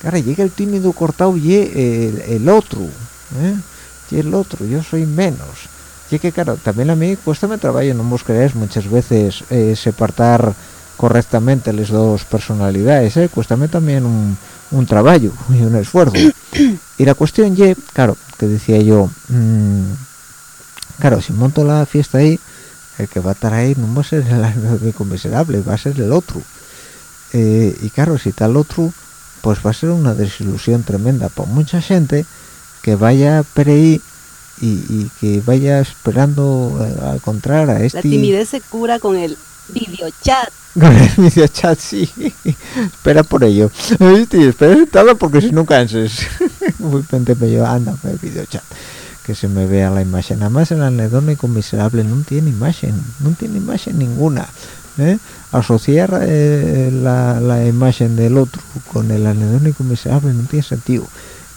claro llega el tímido cortado y el, el otro ¿eh? y el otro yo soy menos y que claro también a mí cuesta me trabajo no vos creéis muchas veces eh, separar correctamente las dos personalidades ¿eh? cuéstame también un, un trabajo y un esfuerzo. Y la cuestión y claro que decía yo mm, claro si monto la fiesta ahí el que va a estar ahí no va a ser el único miserable va a ser el otro. Eh, y claro si está el otro pues va a ser una desilusión tremenda para mucha gente que vaya por ahí y, y que vaya esperando eh, a encontrar a La este timidez se cura con el videochat. con el videochat sí. Espera por ello. ¿Viste? espera sentado porque si no canses. <laughs> Muy pente me yo anda el videochat. Que se me vea la imagen. Además el anedónico miserable no tiene imagen. No tiene imagen ninguna ¿eh? asociar eh, la, imagen del otro con el anedónico miserable no tiene sentido.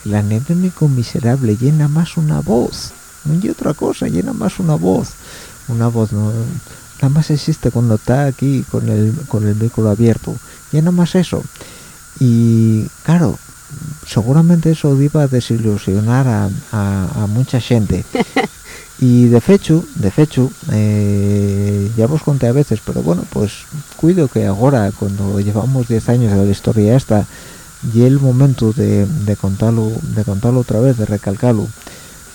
El anedónico miserable llena más una voz. No y otra cosa llena más una voz. Una voz no nada más existe cuando está aquí con el con el vehículo abierto. Llena más eso. Y claro seguramente eso iba a desilusionar a, a- a mucha gente. <laughs> Y de hecho de hecho eh, ya os conté a veces pero bueno pues cuido que ahora cuando llevamos 10 años de la historia esta y el momento de, de contarlo de contarlo otra vez de recalcarlo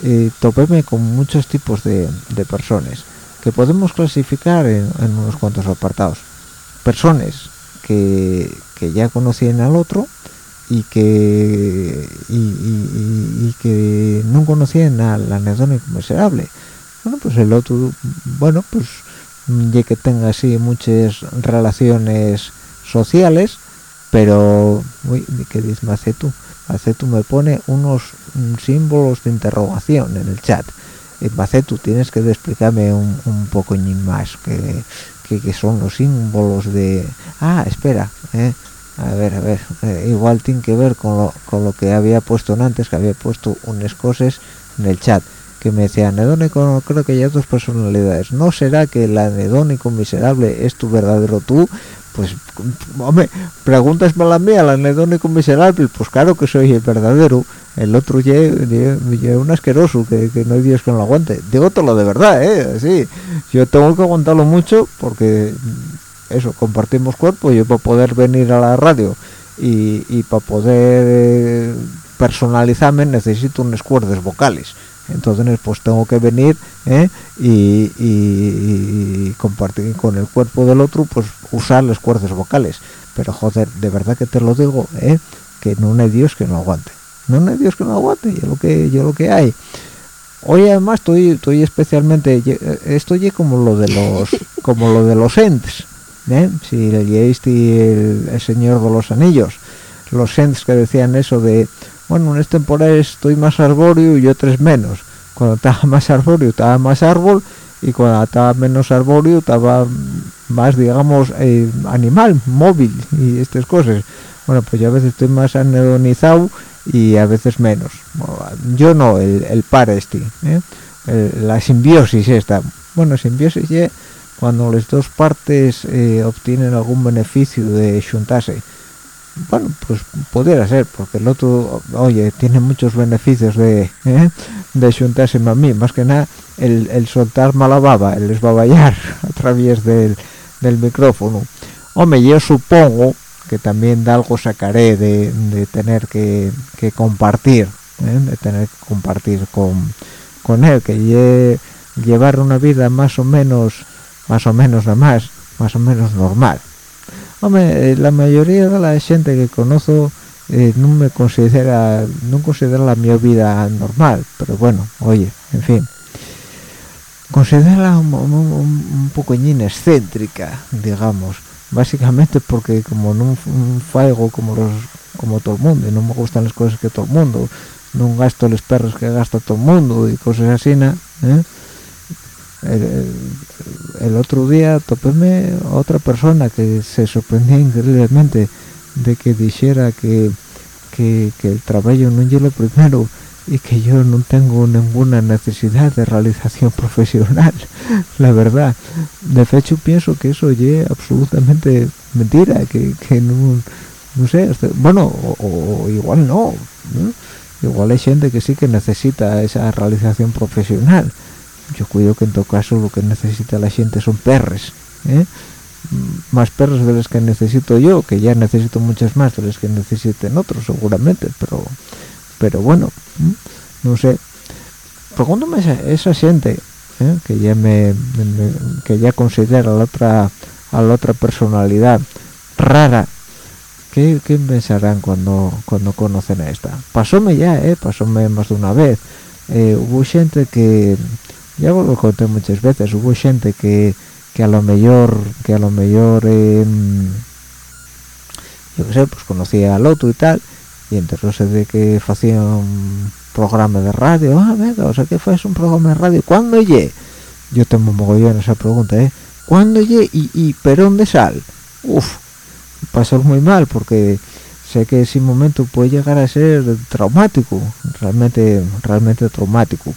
eh, topéme con muchos tipos de, de personas que podemos clasificar en, unos cuantos apartados. Personas que, que ya conocían al otro y que y, que no conocían al anedónico miserable. Bueno pues el otro bueno pues ya que tenga así muchas relaciones sociales pero uy, ¿qué dices Macetu? Macetu me pone unos mm, símbolos de interrogación en el chat eh, Macetu tienes que explicarme un, un poco más que, son los símbolos de ah espera eh, a ver a ver eh, igual tiene que ver con lo, con lo que había puesto antes que había puesto unas cosas en el chat que me decía anedónico creo que ya dos personalidades no será que el anedónico miserable es tu verdadero tú pues hombre preguntas para la mía el anedónico miserable. Pues claro que soy el verdadero. El otro ye un asqueroso que, no hay Dios que no lo aguante. Digo todo lo de verdad eh sí. Yo tengo que aguantarlo mucho porque mm, eso compartimos cuerpo. Yo para poder venir a la radio y, y para poder eh, personalizarme necesito unas cuerdas vocales entonces pues tengo que venir ¿eh? y, y- y compartir con el cuerpo del otro pues usar las cuerdas vocales pero joder de verdad que te lo digo ¿eh? que no hay Dios que no aguante no hay Dios que no aguante yo lo que yo lo que hay hoy además estoy estoy especialmente eh, esto es como lo de los <laughs> como lo de los ents ¿eh? si leíste el, el Señor de los Anillos los ents que decían eso de bueno en este temporada estoy más arbóreo y otros menos. Cuando estaba <laughs> más arbóreo estaba más árbol y cuando estaba menos arbóreo estaba más digamos eh, animal móvil y estas cosas. Bueno pues yo a veces estoy más anedonizado y a veces menos. Yo no el, el par este ¿eh? La simbiosis esta. Bueno simbiosis es cuando las dos partes eh, obtienen algún beneficio de juntarse bueno pues pudiera ser porque el otro oye tiene muchos beneficios de ¿eh? de juntarse a mí más que nada el, el soltar mala baba el esbaballar a través del, del micrófono hombre yo supongo que también de algo sacaré de, de tener que, que compartir ¿eh? de tener que compartir con, con él que lle- llevar una vida más o menos más o menos nada más más o menos normal Hombre, eh, la mayoría de la gente que conozco eh, no me considera, no considera la mi vida normal, pero bueno, oye, en fin. Considera un, un, un- poquillín excéntrica, digamos, básicamente porque como no faigo como los como todo el mundo y no me gustan las cosas que todo el mundo, no gasto los perros que gasta todo el mundo y cosas así. ¿Eh? El, otro día topéme otra persona que se sorprendía increíblemente de que dijera que, que, que el trabajo no es lo primero y que yo no tengo ninguna necesidad de realización <laughs> profesional la verdad de hecho pienso que eso es absolutamente mentira que, que no, no sé bueno o, o igual no, ¿no? igual hay gente que sí que necesita esa realización profesional yo cuido que en todo caso lo que necesita la gente son perres ¿eh? Más perros de los que necesito yo que ya necesito muchas más de los que necesiten otros seguramente pero pero bueno no sé pregúntame esa, esa gente ¿eh? que ya me, que ya considera la otra a la otra personalidad rara ¿Qué, qué pensarán cuando cuando conocen a esta? Pasóme ya, eh, pasóme más de una vez. Eh, hubo gente que, ya lo conté muchas veces, hubo gente que, que a lo mejor, que a lo mejor, em, yo qué sé, pues conocía al otro y tal, y enteróse de que hacía un programa de radio, ah, venga, o sea que fue un programa de radio, ¿cuándo llegué? Yo tengo un mogollón esa pregunta, ¿eh? ¿Cuándo llegué y, y pero dónde sal? Uf, pasar muy mal porque sé que ese momento puede llegar a ser traumático realmente realmente traumático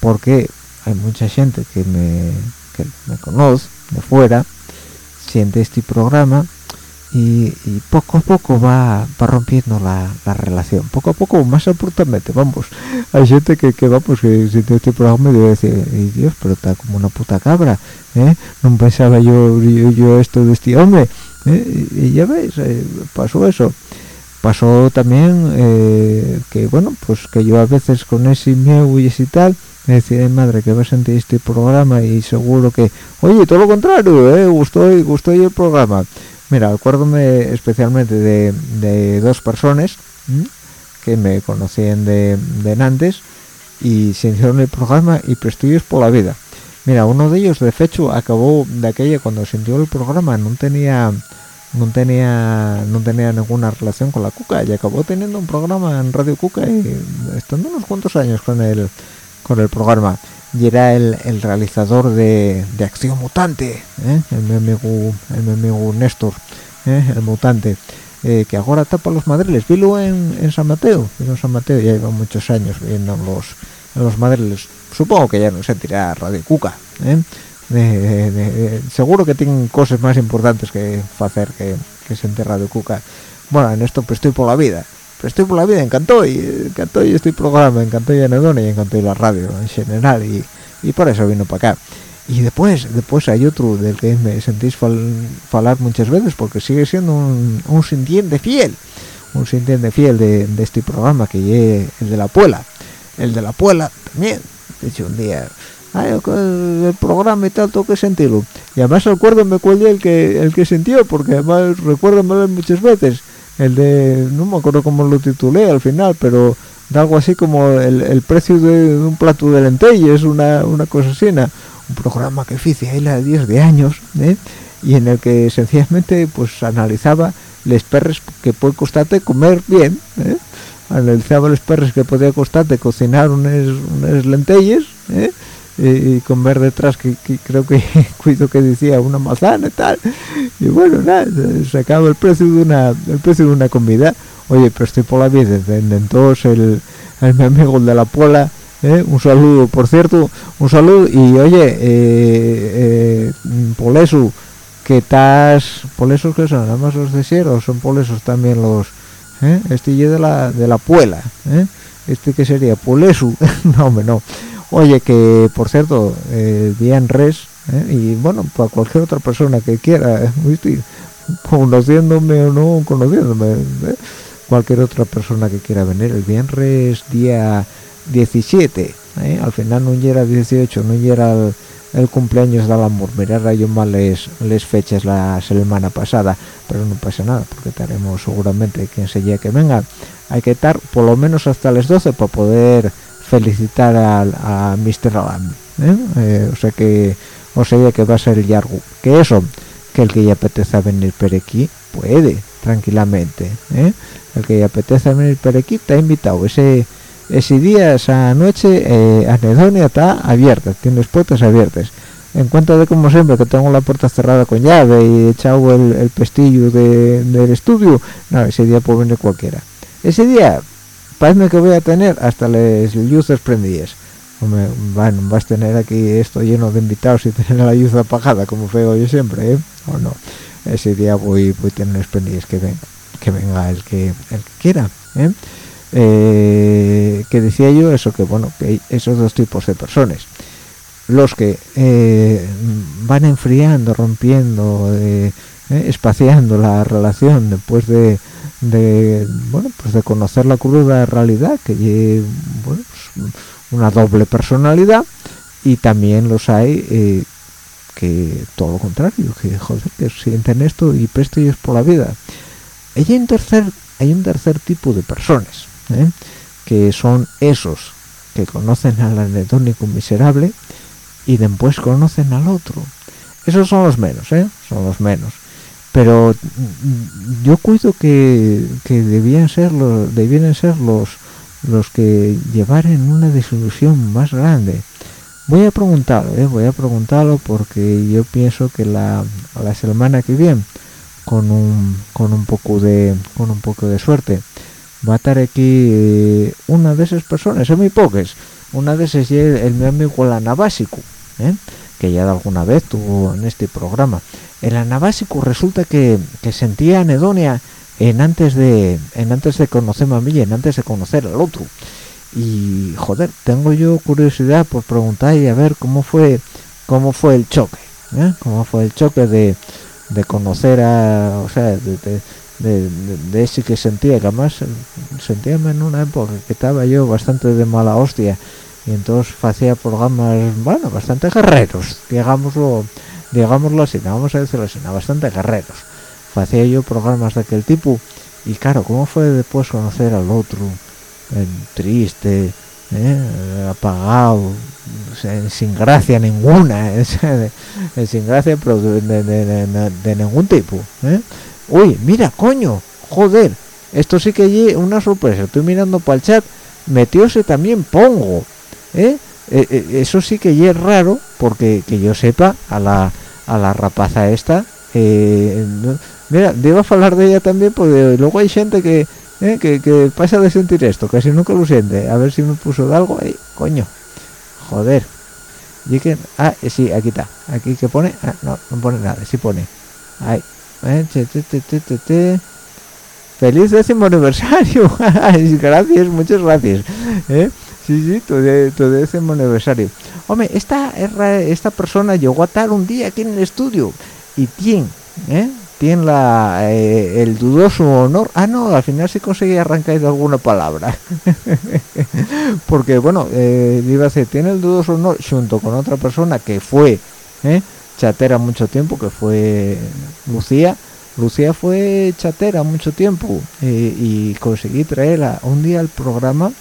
porque hay mucha gente que me que me conoce de fuera siente este programa y, poco a poco va, va rompiendo la, la relación poco a poco más abruptamente vamos hay gente que, que vamos que siente este programa y debe decir "Ay, Dios pero está como una puta cabra ¿eh? no pensaba yo, yo yo esto de este hombre ¿eh? y, y ya veis eh, pasó eso pasó también eh, que bueno pues que yo a veces con ese miedo y tal me decía "Ay, madre que va a sentir este programa y seguro que oye todo lo contrario eh gustó gustó el programa mira acuérdome especialmente de, de dos personas que me conocían de, de antes y se hicieron el programa y prestigiosos por la vida. Mira uno de ellos de hecho acabó de aquella cuando sintió el programa no tenía no tenía no tenía ninguna relación con la Cuca y acabó teniendo un programa en Radio Cuca y estando unos cuantos años con el con el programa y era el, el realizador de, de Acción Mutante ¿eh? el mi amigo el mi amigo Néstor ¿eh? el mutante eh, que ahora tapa los madriles vilo en, en San Mateo vilo en San Mateo ya lleva muchos años viendo en los los madriles supongo que ya no se tira Radio Cuca ¿eh? De- de- seguro que tienen cosas más importantes que hacer que, que se enterra de cuca. Bueno en esto pues estoy por la vida. Pero estoy por la vida encantó y encantó y este programa encantó y Anedona y encantó y la radio en general y, y por eso vino para acá. Y después después hay otro del que me sentís fal- falar muchas veces porque sigue siendo un, un sintiente fiel un sintiente fiel de, de este programa que es el de la puela el de la puela también. De hecho un día ay, el, programa y tal tengo que sentirlo y además acuérdame cuál es el que el que sintió porque además recuérdame muchas veces el de no me acuerdo cómo lo titulé al final pero de algo así como el, el precio de, un plato de lentillas una, una cosa así un programa que hice ahí a 10 de años ¿eh? y en el que sencillamente pues analizaba les perres que puede costarte comer bien ¿eh? analizaba los perros que podía costarte cocinar unas, unas lentillas ¿eh? Y, y comer detrás que, creo que <laughs> cuido que decía una manzana y tal y bueno nada sacaba el precio de una el precio de una comida oye pero estoy por la vida desde entonces el, el mi amigo de la pola ¿eh? un saludo por cierto un saludo y oye eh, eh, por eso que estás polesos que son nada más los desiertos son polesos también los ¿eh? este de la de la puela ¿eh? este que sería polesu <laughs> no hombre no oye que por cierto eh, día en res ¿eh? y bueno para cualquier otra persona que quiera ¿eh? ¿viste? conociéndome o no conociéndome ¿eh? cualquier otra persona que quiera venir el viernes día 17 ¿eh? al final no llega 18 no llega el, el cumpleaños del amor mirar yo les, les fechas la semana pasada pero no pasa nada porque estaremos seguramente quien se llegue que venga hay que estar por lo menos hasta las 12 para poder felicitar al- a, Mr. Alan ¿eh? Eh, o sea que o sea que va a ser el yargo que eso que el que ya apetece venir por aquí puede tranquilamente ¿eh? el que ya apetece venir por aquí está invitado ese ese día esa noche eh, Anedonia está abierta tiene las puertas abiertas en cuenta de como siempre que tengo la puerta cerrada con llave y echado el, el pestillo de- del estudio no ese día puede venir cualquiera ese día parece que voy a tener hasta las luces prendidas bueno, vas a tener aquí esto lleno de invitados y tener la luz apagada como feo yo siempre, ¿eh? O no. Ese día voy, voy a tener las prendidas que venga, que venga el que, el que quiera, ¿eh? Eh, que decía yo eso que bueno que hay esos dos tipos de personas los que eh, van enfriando rompiendo eh, eh, espaciando la relación después de, de bueno pues de conocer la cruda realidad que lle- bueno pues, una doble personalidad y también los hay eh, que todo lo contrario que joder que sienten esto y presto es por la vida hay un tercer hay un tercer tipo de personas ¿eh? que son esos que conocen al anedónico miserable y después conocen al otro esos son los menos ¿eh? son los menos pero yo cuido que, que debían ser los debían ser los los que llevaran una desilusión más grande voy a preguntarlo ¿eh? voy a preguntarlo porque yo pienso que la, la semana que viene con un con un poco de con un poco de suerte va a estar aquí eh, una de esas personas son muy pocas una de esas es el, mi amigo el anabásico ¿eh? que ya de alguna vez tuvo en este programa el anabásico resulta que, que sentía anedonia en antes de en antes de conocerme a mí en antes de conocer al otro y joder tengo yo curiosidad por preguntar y a ver cómo fue cómo fue el choque ¿eh? cómo fue el choque de, de conocer a o sea de, de, ese que sentía que además sentíame en una época que estaba yo bastante de mala hostia y entonces hacía programas bueno bastante guerreros digámoslo digámoslo así vamos a decirlo así bastante guerreros hacía yo programas de aquel tipo y claro cómo fue después conocer al otro eh, triste eh, apagado sin gracia ninguna <laughs> eh, sin gracia pero de, ningún tipo ¿eh? uy mira coño joder esto sí que una sorpresa estoy mirando para el chat metióse también pongo ¿eh? Eh, eh, eso sí que es raro porque que yo sepa a la a la rapaza esta eh, no- mira debo hablar de ella también porque luego hay gente que, eh, que pasa de sentir esto casi nunca lo siente a ver si me puso de algo ahí coño joder. Y que ah eh, sí aquí está aquí que pone ah, no no pone nada sí pone. Ahí eh, feliz décimo aniversario. <laughs> Gracias muchas gracias. Sí sí tu, décimo aniversario hombre esta esta persona llegó a estar un día aquí en el estudio y tiene ¿eh? tiene la, eh, el dudoso honor ah no al final sí conseguí arrancar alguna palabra <laughs> porque bueno eh, iba a decir tiene el dudoso honor junto con otra persona que fue ¿eh? chatera mucho tiempo que fue Lucía Lucía fue chatera mucho tiempo eh, y conseguí traerla un día al programa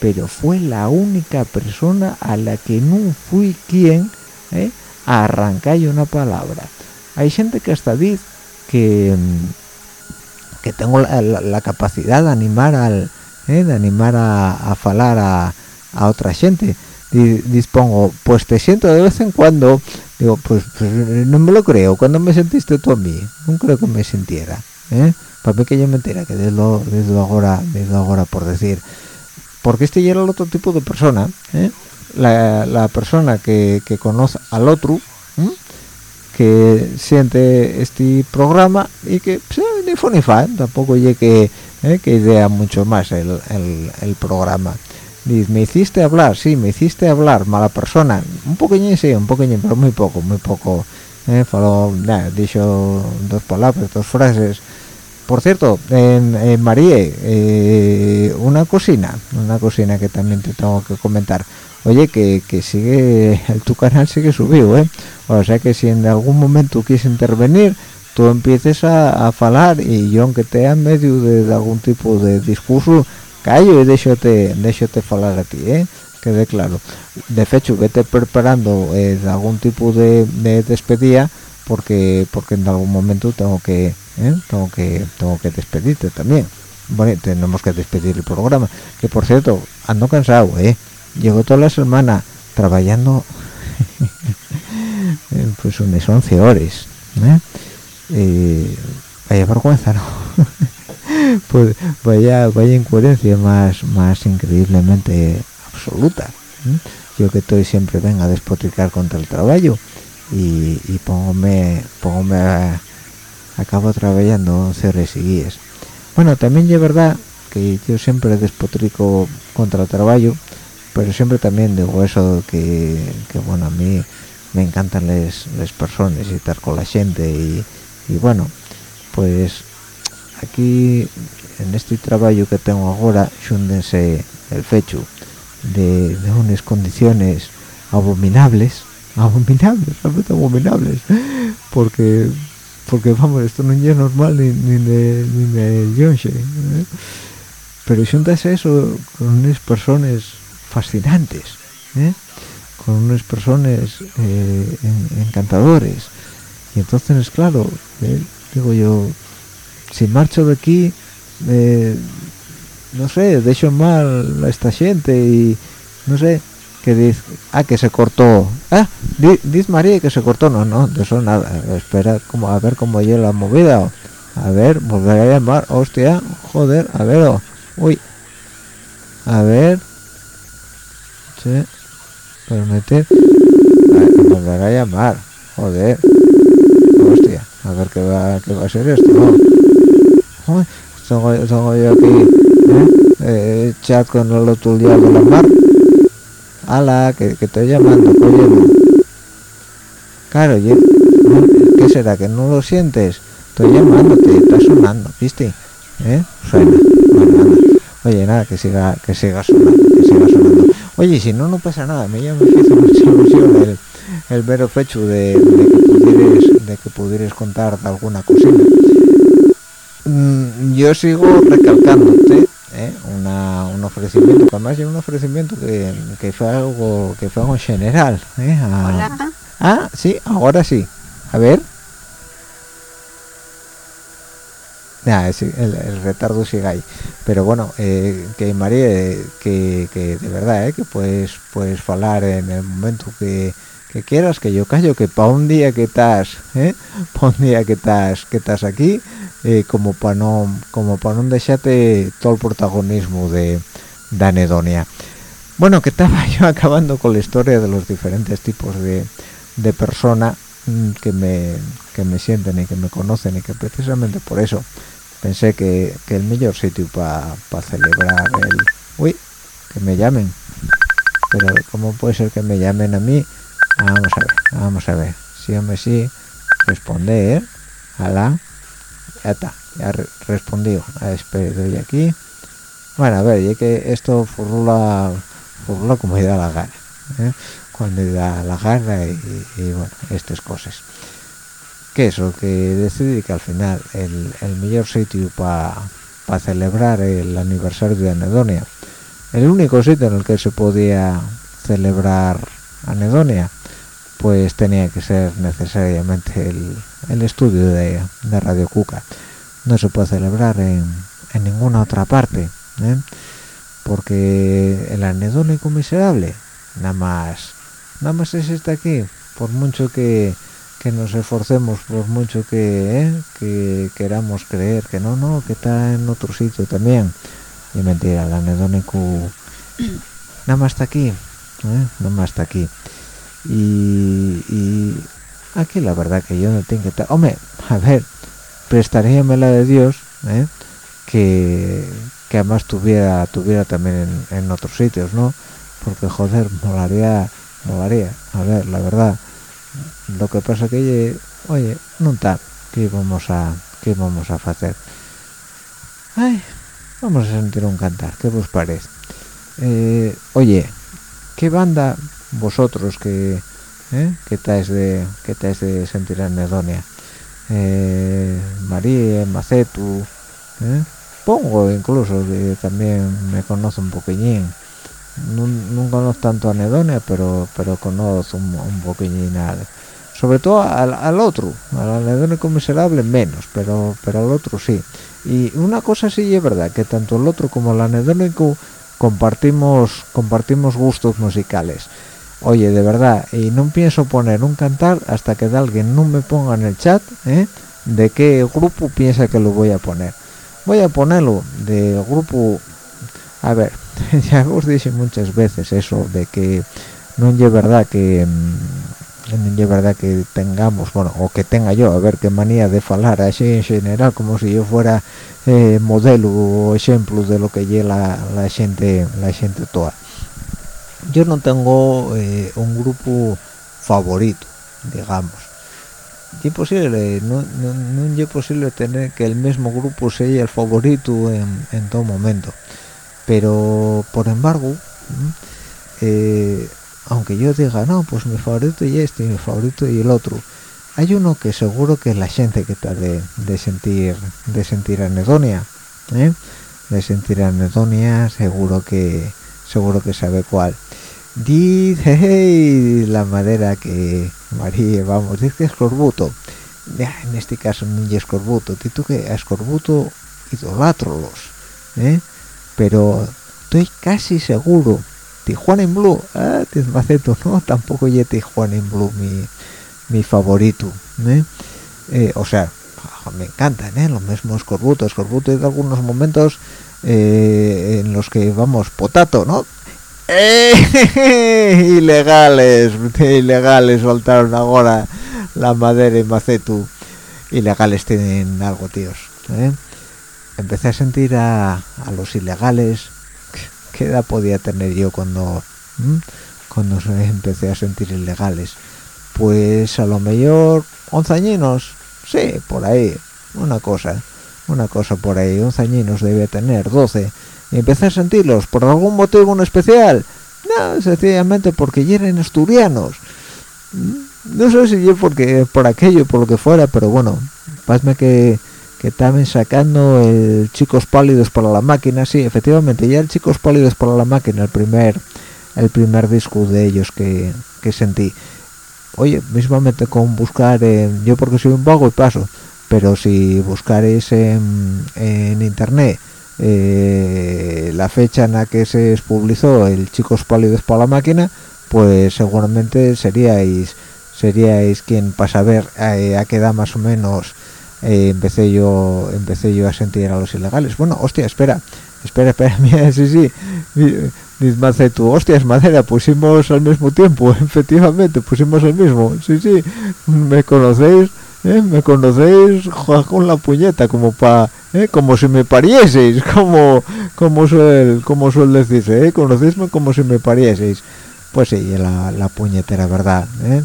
pero fue la única persona a la que no fui quien ¿eh? a una palabra hay gente que hasta dice que mm, que tengo la, capacidad de animar al ¿eh? de animar a, a falar a, a otra gente Di- dispongo pues te siento de vez en cuando digo pues, pues, no me lo creo cuando me sentiste tú a mí no creo que me sintiera ¿eh? para mí que yo mentira que desde lo, desde ahora desde ahora por decir porque este ya era el otro tipo de persona ¿eh? la, la persona que, que conoce al otro que siente este programa y que pues, eh, ni fue ni fa, tampoco ya que, eh, que idea mucho más el, el, programa. Dice, me hiciste hablar, sí, me hiciste hablar, mala persona, un poquillín sí, un poquillín, pero muy poco, muy poco. Eh, faló, nada, dicho dos palabras, dos frases. Por cierto, en, en Marie, eh, una cocina, una cocina que también te tengo que comentar. Oye, que, sigue, el <laughs> tu canal sigue subido, ¿eh? O sea que si en algún momento quieres intervenir, tú empieces a, a falar y yo aunque te en medio de, algún tipo de discurso, callo y déjate, déjate falar a ti, ¿eh? Quede claro. De hecho, vete preparando eh, algún tipo de despedida porque porque en algún momento tengo que ¿eh? tengo que tengo que despedirte también bueno tenemos que despedir el programa que por cierto ando cansado eh llego toda la semana trabajando <laughs> eh, pues unas 11 horas ¿eh? Eh, vaya vergüenza no <laughs> pues vaya vaya incoherencia más más increíblemente absoluta ¿eh? yo que estoy siempre venga a despotricar contra el trabajo y, y póngome póngome a- acabo trabajando 11 horas seguidas bueno también es verdad que yo siempre despotrico contra el trabajo pero siempre también digo eso que, que bueno a mí me encantan las personas y estar con la gente y, y bueno pues aquí en este trabajo que tengo ahora xúndense el fecho de unas condiciones abominables abominables realmente abominables porque porque vamos esto no es normal ni, ni de ni de yonche, ¿eh? pero xúntase eso con unas personas fascinantes ¿eh? con unas personas eh, en- encantadores y entonces claro eh, digo yo si marcho de aquí eh, no sé dejo mal a esta gente y no sé que dice ah que se cortó ah di- dice María que se cortó no no de eso nada espera como a ver cómo llega la movida a ver volver a llamar hostia joder a ver oh, uy a ver sí permitir a- volver a llamar joder hostia a ver qué va qué va a ser esto tengo, tengo yo aquí ¿eh? Eh, chat con el otro día de la mar ala que, que estoy llamando cógelo claro ¿no? ¿qué será que no lo sientes estoy llamándote está sonando viste ¿eh? suena bueno anda oye nada que siga que siga sonando que siga sonando. Oye si no no pasa nada me me hizo mucha ilusión el, el mero fecho de, que pudieres de que pudieres contar alguna cosina Mm, yo sigo recalcándote ¿eh? una, un ofrecimiento que además es un ofrecimiento que, que fue algo que fue algo en general ¿eh? a- Hola. ah sí ahora sí a ver El, retardo sigue ahí. Pero bueno, eh, que María, eh, que, que de verdad, eh, que puedes, puedes hablar en el momento que, que quieras, que yo callo, que para un día que estás, eh, <laughs> para un día que estás, que estás aquí, eh, como para no, como para no dejarte todo el protagonismo de, de anedonia. Bueno, que estaba <laughs> yo acabando con la historia de los diferentes tipos de, de persona que me, que me sienten y que me conocen y que precisamente por eso pensé que, que el mejor sitio para celebrar el... Uy, que me llamen. Pero ¿cómo puede ser que me llamen a mí? Vamos a ver, vamos a ver. Sí, hombre, sí. Responder. A la... Ya está, ya re respondido. A ver, espere, doy aquí. Bueno, a ver, ya que esto furula, furula como da la gana. ¿eh? Cuando da la gana y, bueno, estas cosas que eso, que decidí que al final el, el mejor sitio para celebrar el aniversario de Anedonia, el único sitio en el que se podía celebrar Anedonia, pues tenía que ser necesariamente el, el estudio de, de, Radio Cuca. No se puede celebrar en, en ninguna otra parte, ¿eh? porque el anedónico miserable nada más, nada más existe aquí, por mucho que que nos esforcemos por mucho que, ¿eh? que queramos creer que no, no, que está en otro sitio también. Y mentira, el anedónico <coughs> nada más está aquí, ¿eh? nada más está aquí. Y, y, aquí la verdad que yo no tengo que estar... Hombre, a ver, prestaríame la de Dios, ¿eh? que, que además tuviera tuviera también en, en otros sitios, ¿no? Porque joder, molaría, molaría. A ver, la verdad. Lo que pasa que oye no está que vamos a qué vamos a hacer vamos a sentir un cantar. Qué os parece eh, oye qué banda vosotros que eh, que estáis de que estáis de sentir anedonia eh, María Macetu eh, pongo incluso también me conoce un poquillín no, no conozco tanto anedonia pero pero conozco un, un poquillín sobre todo al, al otro al anedónico miserable menos pero pero al otro sí. Y una cosa sí es verdad que tanto el otro como el anedónico compartimos compartimos gustos musicales. Oye de verdad y no pienso poner un cantar hasta que alguien no me ponga en el chat ¿eh? de qué grupo piensa que lo voy a poner. Voy a ponerlo de grupo a ver <laughs> ya os dije muchas veces eso de que no es verdad que es verdad que tengamos bueno o que tenga yo a ver qué manía de falar así en general como si yo fuera eh, modelo o ejemplo de lo que lleva la, gente la gente toda yo no tengo eh, un grupo favorito digamos. Imposible no, no, no, es posible tener que el mismo grupo sea el favorito en, en todo momento pero por embargo eh, aunque yo diga no pues mi favorito y este y mi favorito y el otro hay uno que seguro que es la gente que está de, sentir de sentir anedonia ¿eh? de sentir anedonia seguro que seguro que sabe cuál. Dice hey, la madera que María vamos dice escorbuto en este caso no es escorbuto tú que a escorbuto idolátrolos ¿eh? Pero estoy casi seguro Tijuana en Blue, ah, Maceto, <laughs> no, tampoco ya Tijuana en Blue mi, mi favorito, ¿eh? Eh, o sea, <laughs> me encantan, ¿eh? Lo mismo Escorbuto, Escorbuto en algunos momentos eh, en los que, vamos, potato, ¿no? ¡Eh! <laughs> ilegales, ilegales, soltaron ahora la madera y macetu. Ilegales tienen algo, tíos. Empecé a sentir a, a los ilegales. ¿qué edad podía tener yo cuando cuando <laughs> empecé a sentir ilegales? Pues a lo mejor 11 añinos, sí, por ahí, una cosa, una cosa por ahí, 11 añinos debía tener, 12, y empecé a sentirlos. Por algún motivo en especial, no, sencillamente porque ya eran asturianos, no sé si yo porque por aquello, por lo que fuera, pero bueno, pasme que que estaban sacando el chicos pálidos para la máquina sí efectivamente ya el chicos pálidos para la máquina el primer el primer disco de ellos que, que sentí. Oye mismamente con buscar yo porque soy un vago y paso pero si buscaréis en, en internet eh, la fecha en la que se publicó el Chicos Pálidos para la Máquina, pues seguramente seríais seríais quien para saber eh, a qué edad más o menos eh, empecé yo empecé yo a sentir a los ilegales. Bueno, hostia, espera, espera, espera, <laughs> mira, sí, sí, dice tú, hostias, madera, pusimos al mismo tiempo, <laughs> efectivamente, pusimos el mismo, sí, sí, me conocéis, ¿eh? me conocéis con la puñeta, como pa, ¿eh? como si me parieseis, <laughs> como, como suele, como suele decirse, ¿eh? conocéisme como si me parieseis, pues sí, la, la puñetera verdad, ¿eh?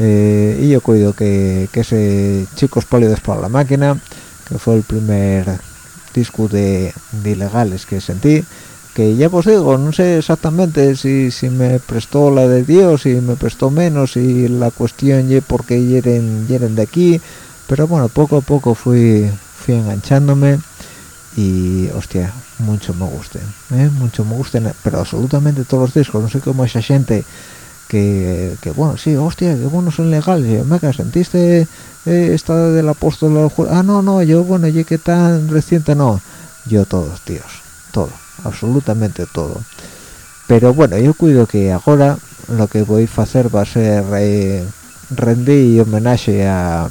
Eh, y yo cuido que, que ese Chicos Pálidos para la Máquina, que fue el primer disco de, de ilegales que sentí, que ya os digo, no sé exactamente si, si me prestó la de Dios, si me prestó menos, y la cuestión y porque hieren, hieren de aquí, pero bueno, poco a poco fui, fui enganchándome y hostia, mucho me gusten, ¿eh? mucho me gusten, pero absolutamente todos los discos, no sé cómo esa gente que, bueno, sí, hostia, que bueno son legales, meca, ¿sentiste eh, esta del apóstol? del ju-?" Ah, no, no, yo, bueno, yo que tan reciente, no, yo todos, tíos, todo, absolutamente todo. Pero bueno, yo cuido que ahora lo que voy a hacer va a ser eh, rendir homenaje a,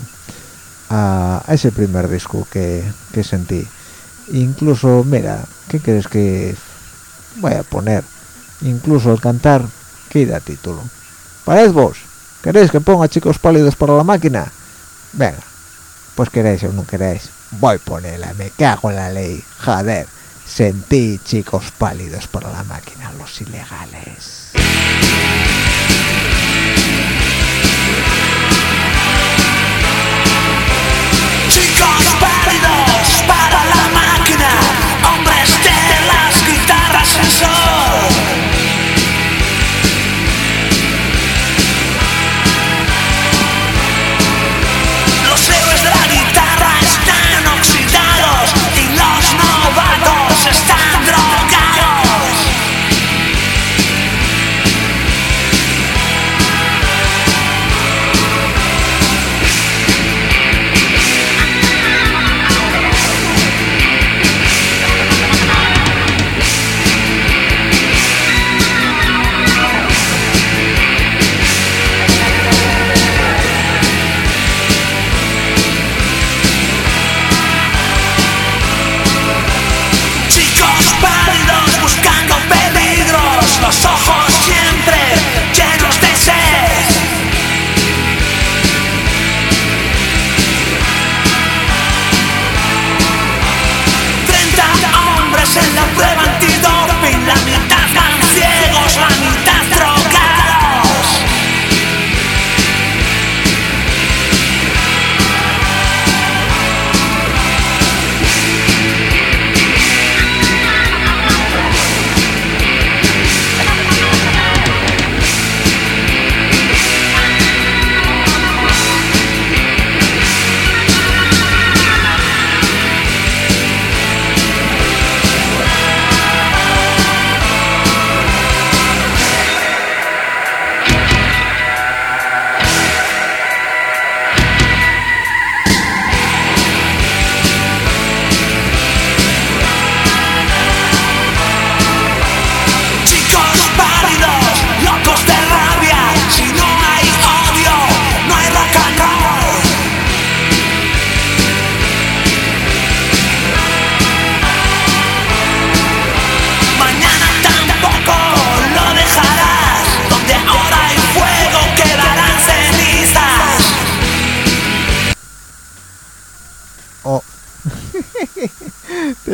a, a ese primer disco que, que sentí. Incluso, mira, ¿qué crees que voy a poner? Incluso al cantar, ¿qué da título? ¿Pared vos? ¿Queréis que ponga chicos pálidos para la máquina? Venga, pues queréis o no queréis. Voy a ponerla, me cago en la ley. Joder, sentí chicos pálidos para la máquina, los ilegales. Chicos pálidos para la máquina, hombres de las guitarras en sol.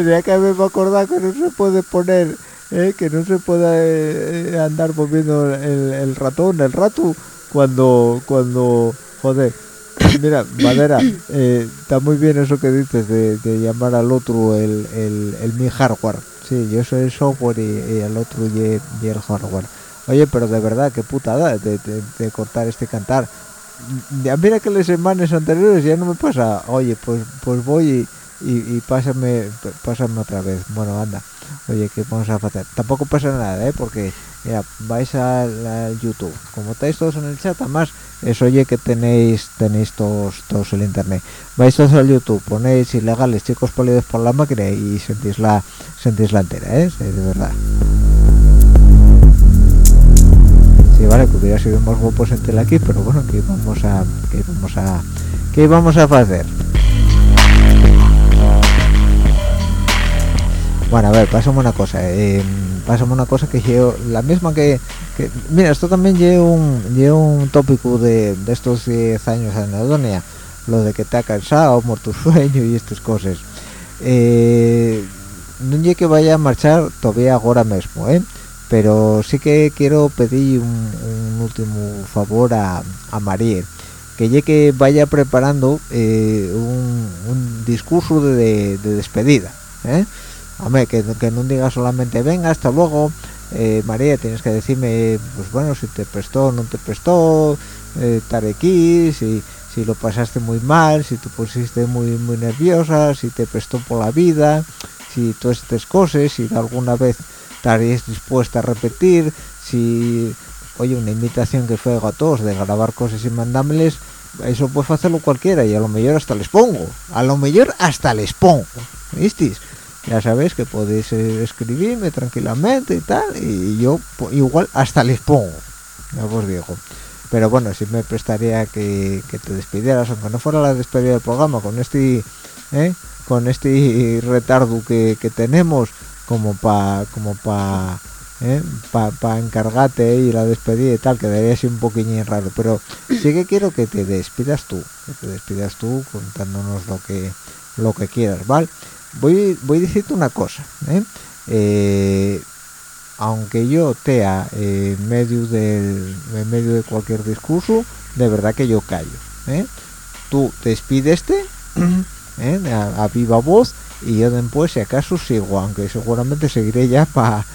Tenía que haberme acordado que no se puede poner, eh, que no se puede eh, andar moviendo el, el ratón, el rato, cuando, cuando, joder. Mira, <coughs> Madera, eh, está muy bien eso que dices de, de llamar al otro el, el, el mi hardware. Sí, yo soy el software y, y el otro y, y el hardware. Oye, pero de verdad, qué putada de, de, de cortar este cantar. Ya mira que las semanas anteriores ya no me pasa. Oye, pues pues voy y, y, y pásame, pásame otra vez. Bueno, anda. Oye, ¿qué vamos a hacer? Tampoco pasa nada, ¿eh? Porque vais al, YouTube como estáis todos en el chat además es oye que tenéis tenéis todos todos el internet vais todos al YouTube ponéis ilegales chicos polidos por la máquina y sentís la sentís la entera ¿eh? De verdad sí vale que hubiera sido más guapo sentirla aquí pero bueno que vamos a que vamos a que vamos a hacer bueno a ver pásame una cosa eh, pásame una cosa que yo la misma que, mira esto también lleva un lleva un tópico de, de estos 10 años en Adonia lo de que te ha cansado muerto sueño y estas cosas eh, no llegue que vaya a marchar todavía ahora mismo ¿eh? pero sí que quiero pedir un, último favor a, a María que que vaya preparando eh, un, un discurso de, de- de despedida ¿eh? Hombre, que, no diga solamente venga hasta luego eh, María tienes que decirme pues bueno si te prestó no te prestó eh, aquí si, si lo pasaste muy mal si te pusiste muy muy nerviosa si te prestó por la vida si todas estas cosas si alguna vez estarías dispuesta a repetir si oye una invitación que fue a todos de grabar cosas y mandármeles eso puede hacerlo cualquiera y a lo mejor hasta les pongo a lo mejor hasta les pongo ¿visteis? Ya sabéis que podéis eh, escribirme tranquilamente y tal y yo igual hasta les pongo ya os digo pero bueno sí me prestaría que, que te despidieras aunque no fuera la despedida del programa con este ¿eh? con este retardo que, que tenemos como pa como pa ¿eh? pa, encargarte y la despedida y tal quedaría así un poquillín raro pero sí que quiero que te despidas tú que te despidas tú contándonos lo que lo que quieras vale voy voy a decirte una cosa ¿eh? Eh, aunque yo tea eh, en medio del en medio de cualquier discurso de verdad que yo callo tú despídeste a, a viva voz y yo después si acaso sigo aunque seguramente seguiré ya para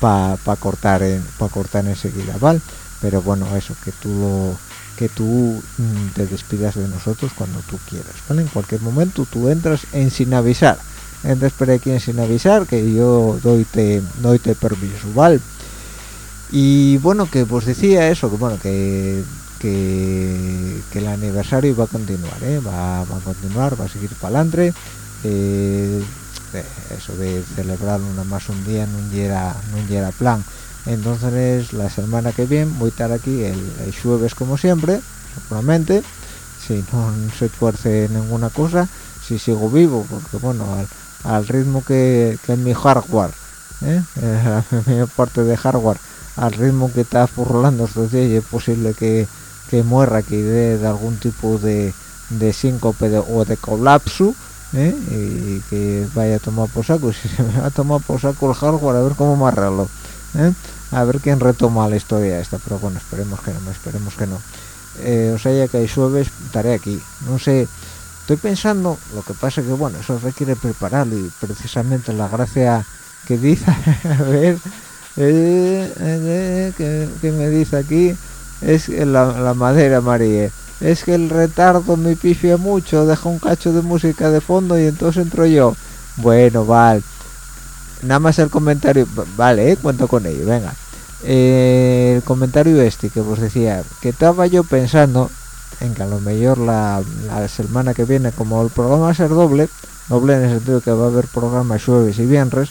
pa, pa cortar para cortar enseguida vale pero bueno eso que tú lo que tú mm, te despidas de nosotros cuando tú quieras vale en cualquier momento tú entras en sin avisar entras por aquí sin avisar que yo doy te doy te permiso vale y bueno que pues decía eso que bueno que que, el aniversario va a continuar ¿eh? va, va a continuar va a seguir para adelante eh, eh, eso de celebrar una más un día no llega no llega plan. Entonces la semana que viene voy a estar aquí el, el jueves como siempre seguramente. Si no se tuerce ninguna cosa si sigo vivo porque bueno al, al ritmo que, que mi hardware ¿eh? <laughs> La mayor parte de hardware al ritmo que está furlando estos días es posible que, que muera que dé de algún tipo de, de síncope de- o de colapso ¿eh? y que vaya a tomar por saco <laughs> si se me va a tomar por saco el hardware a ver cómo amarrarlo ¿eh? a ver quién retoma la historia esta pero bueno esperemos que no esperemos que no eh, o sea ya que hay estaré aquí no sé estoy pensando lo que pasa que bueno eso requiere prepararlo y precisamente la gracia que dice <laughs> a ver eh, eh, que, que me dice aquí es la, la madera María es que el retardo me pifia mucho deja un cacho de música de fondo y entonces entro yo. Bueno vale. Nada más el comentario vale eh, cuento con ello venga. Eh, el comentario este que vos decía que estaba yo pensando en que a lo mejor la, la semana que viene como el programa va a ser doble doble en el sentido que va a haber programa jueves y viernes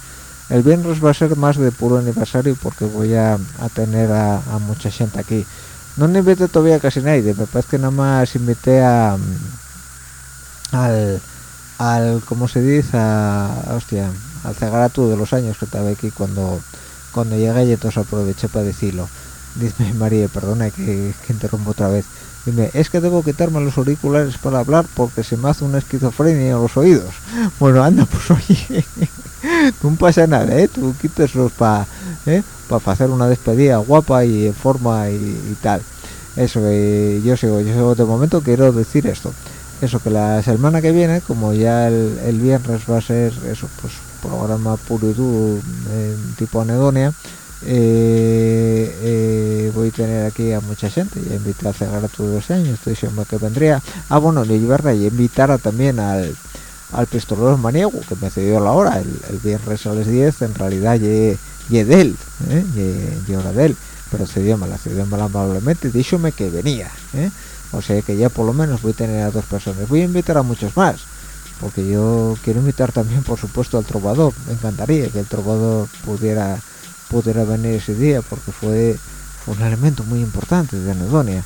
el viernes va a ser más de puro aniversario porque voy a, a tener a, a mucha gente aquí. No invité todavía casi nadie me parece que nada más invité a mm, al al cómo se dice a hostia al cegaratu de los años que estaba aquí cuando cuando llegué y entonces aproveché para decirlo. Dice <laughs> María perdona que, que interrumpo otra vez dime es que debo quitarme los auriculares para hablar porque se me hace una esquizofrenia en los oídos <laughs> bueno anda pues oye <laughs> no pasa nada eh tú quíteslos para ¿eh? para hacer una despedida guapa y en forma y, tal. Eso que yo sigo yo sigo de momento quiero decir esto. Eso que la semana que viene como ya el, viernes va a ser eso pues programa puro y duro en tipo anedonia eh, eh, voy a tener aquí a mucha gente y invité a cegar a todos los años. Estoy diciendo que vendría ah bueno le llevarla y invitar también al al pistolero maniego que me cedió la hora. El, el viernes a las 10 en realidad y de él ¿eh? hora de él pero cedió mala cedió mal amablemente. Díjome que venía ¿eh? o sea que ya por lo menos voy a tener a dos personas. Voy a invitar a muchos más porque yo quiero invitar también por supuesto al trovador. Me encantaría que el trovador pudiera pudiera venir ese día porque fue, un elemento muy importante de Anedonia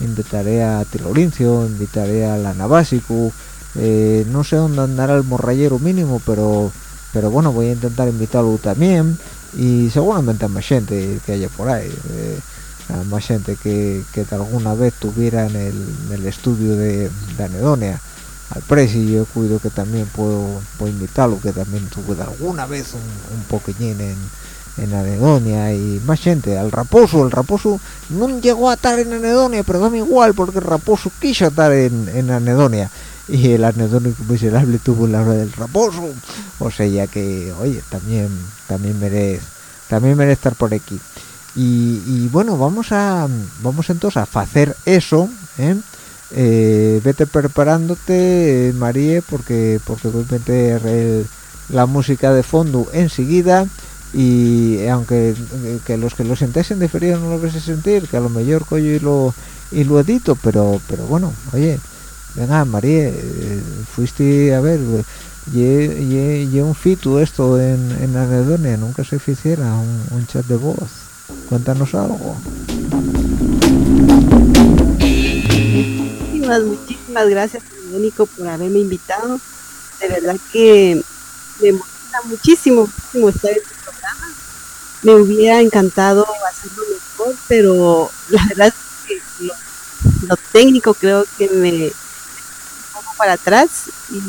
invitaré a Tilorincio invitaré a la Navasicu eh, no sé dónde andará el morrayero mínimo pero pero bueno voy a intentar invitarlo también y seguramente a más gente que haya por ahí eh, a más gente que, que alguna vez tuviera en el, estudio de, Anedonia al Presi yo cuido que también puedo, puedo invitarlo que también tuve alguna vez un, un poquillín en, en Anedonia. Y más gente. Al Raposo el Raposo no llegó a estar en Anedonia pero dame igual porque el Raposo quiso estar en, en Anedonia. Y el anedónico miserable tuvo la hora del raposo. O sea ya que oye también también merece también merece estar por aquí. Y, bueno vamos a vamos entonces a hacer eso ¿eh? Eh, vete preparándote María porque porque voy a meter la música de fondo enseguida y aunque que los que lo sentéis en diferido no lo a sentir que a lo mejor cojo y lo y lo edito pero pero bueno oye venga María eh, fuiste a ver y, un fito esto en, en Anedonia nunca se hiciera un, chat de voz cuéntanos algo Muchísimas, muchísimas gracias, por haberme invitado. De verdad que me emociona muchísimo, muchísimo estar. Me hubiera encantado hacerlo mejor, pero la <laughs> verdad es que lo, técnico creo que me un poco para atrás y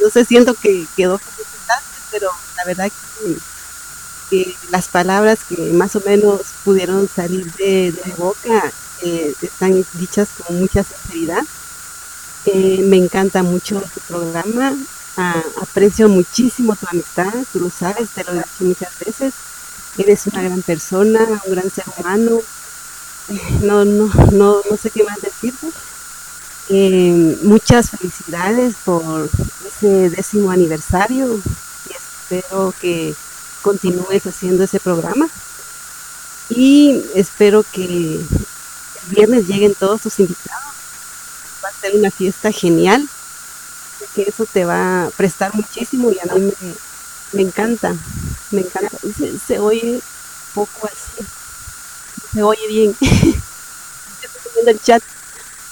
no sé, siento que quedó desastre, pero la verdad que, que las palabras que más o menos pudieron salir de, de mi boca eh, están dichas con mucha sinceridad. Eh, me encanta mucho tu programa, aprecio muchísimo tu amistad, tú lo sabes, te lo he dicho muchas veces. Eres una gran persona, un gran ser humano. <laughs> No, no, no, no sé qué más decirte. Eh, muchas felicidades por ese décimo aniversario y espero que continúes haciendo ese programa. Y espero que el viernes lleguen todos tus invitados. Va a ser una fiesta genial. Que eso te va a prestar muchísimo y a mí me, encanta. Me encanta. Se, oye poco así. Se oye bien. <laughs> El chat.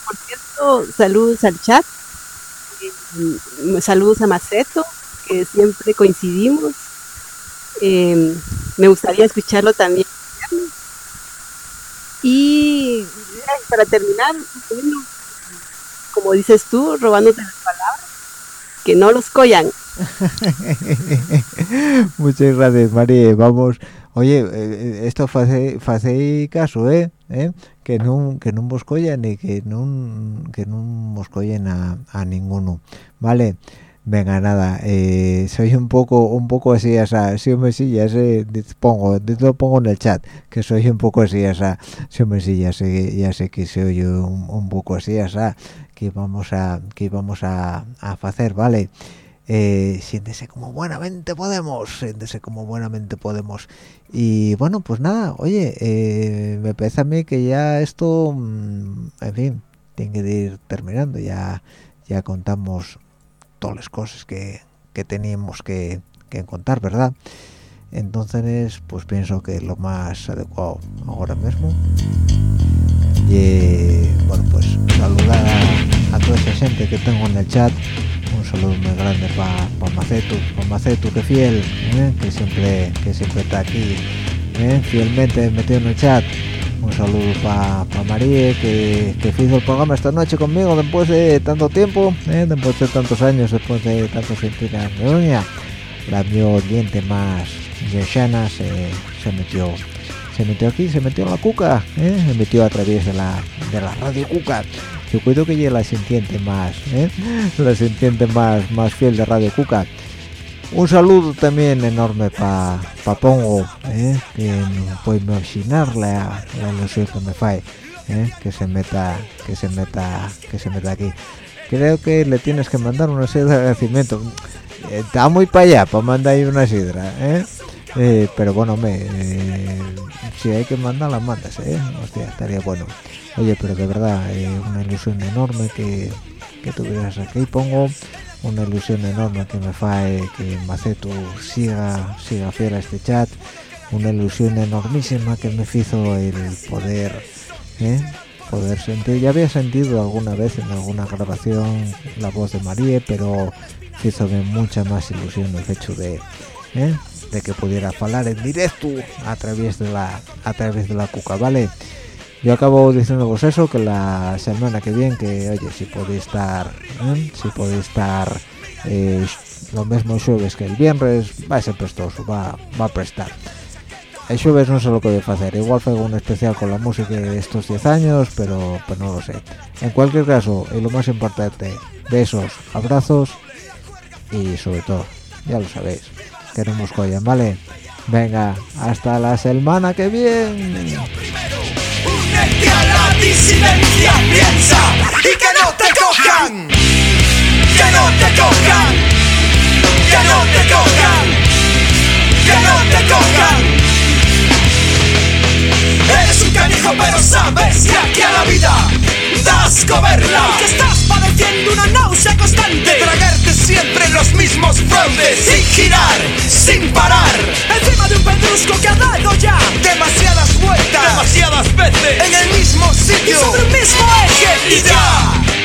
Por cierto, saludos al chat. Eh, saludos a Maceto, que siempre coincidimos. Eh, me gustaría escucharlo también. Y ay, para terminar, como dices tú, robándote las palabras, que no los collan. <laughs> Muchas gracias, María. Vamos, oye, eh, esto hace caso, ¿eh? ¿Eh? Que no que no vos collan ni que no que no collen a, a ninguno, ¿vale? Venga, nada, eh, soy un poco un poco así, esa, si me sé, diz- pongo, lo pongo en el chat, que soy un poco así, esa, si me ya sé, ya sé que soy un, un poco así, esa, que vamos a, que vamos a, a hacer, ¿vale? eh, siéntese como buenamente podemos, siéntese como buenamente podemos. Y bueno, pues nada, oye, eh, me parece a mí que ya esto, mm, en fin, tiene que ir terminando, ya, ya contamos todas las cosas que, que teníamos que, que contar, ¿verdad? Entonces, pues pienso que lo más adecuado ahora mismo y bueno pues saludar a, toda esa gente que tengo en el chat un saludo muy grande para pa Macetu pa Macetu que fiel ¿eh? que siempre que siempre está aquí ¿eh? fielmente metido en el chat un saludo para pa María que, que hizo el programa esta noche conmigo después de tanto tiempo ¿eh? después de tantos años después de tanto sentir a mi uña la mi oyente más yeshana se, se metió se metió aquí, se metió en la cuca, ¿eh? se metió a través de la, de la radio cuca. Yo cuido que ella la sintiente más, ¿eh? <laughs> la sintiente más, más fiel de radio cuca. Un saludo también enorme para pa Pongo, ¿eh? que no puedo imaginar la, la ilusión que me fae, ¿eh? que se meta, que se meta, que se meta aquí. Creo que le tienes que mandar una sidra de agradecimiento. Eh, Está muy para allá para mandar ahí una sidra, ¿eh? Eh, pero bueno, me, eh, si hay que mandar las mandas, ¿eh? Hostia, estaría bueno. Oye, pero de verdad, eh, una ilusión enorme que, que tuvieras aquí. Pongo una ilusión enorme que me fae que Macetu siga, siga fiel a este chat. Una ilusión enormísima que me hizo el poder, ¿eh? poder sentir. Ya había sentido alguna vez en alguna grabación la voz de María, pero hizo mucha más ilusión el hecho de, ¿eh? de que pudiera hablar en directo a través de la a través de la cuca, ¿vale? Yo acabo diciéndoos eso, que la semana que viene, que oye, si podéis estar, ¿eh? si podéis estar eh, lo mismo jueves que el viernes, va a ser prestoso, va, va a prestar. El jueves no sé lo que voy a hacer, igual fue un especial con la música de estos 10 años, pero pues no lo sé. En cualquier caso, y lo más importante, besos, abrazos y sobre todo, ya lo sabéis, queremos collan, ¿vale? Venga, hasta la semana que viene. A la disidencia, piensa y que no te cojan, que no te cojan, que no te cojan, que no te cojan. Eres un canijo pero sabes que aquí a la vida das coberla. Que estás padeciendo una náusea constante. Tragarte siempre los mismos fraudes. Sin girar, sin parar. Encima de un pedrusco que ha dado ya Demasiadas vueltas. Demasiadas veces. En el mismo Y sitio sobre un mismo eje. Y ya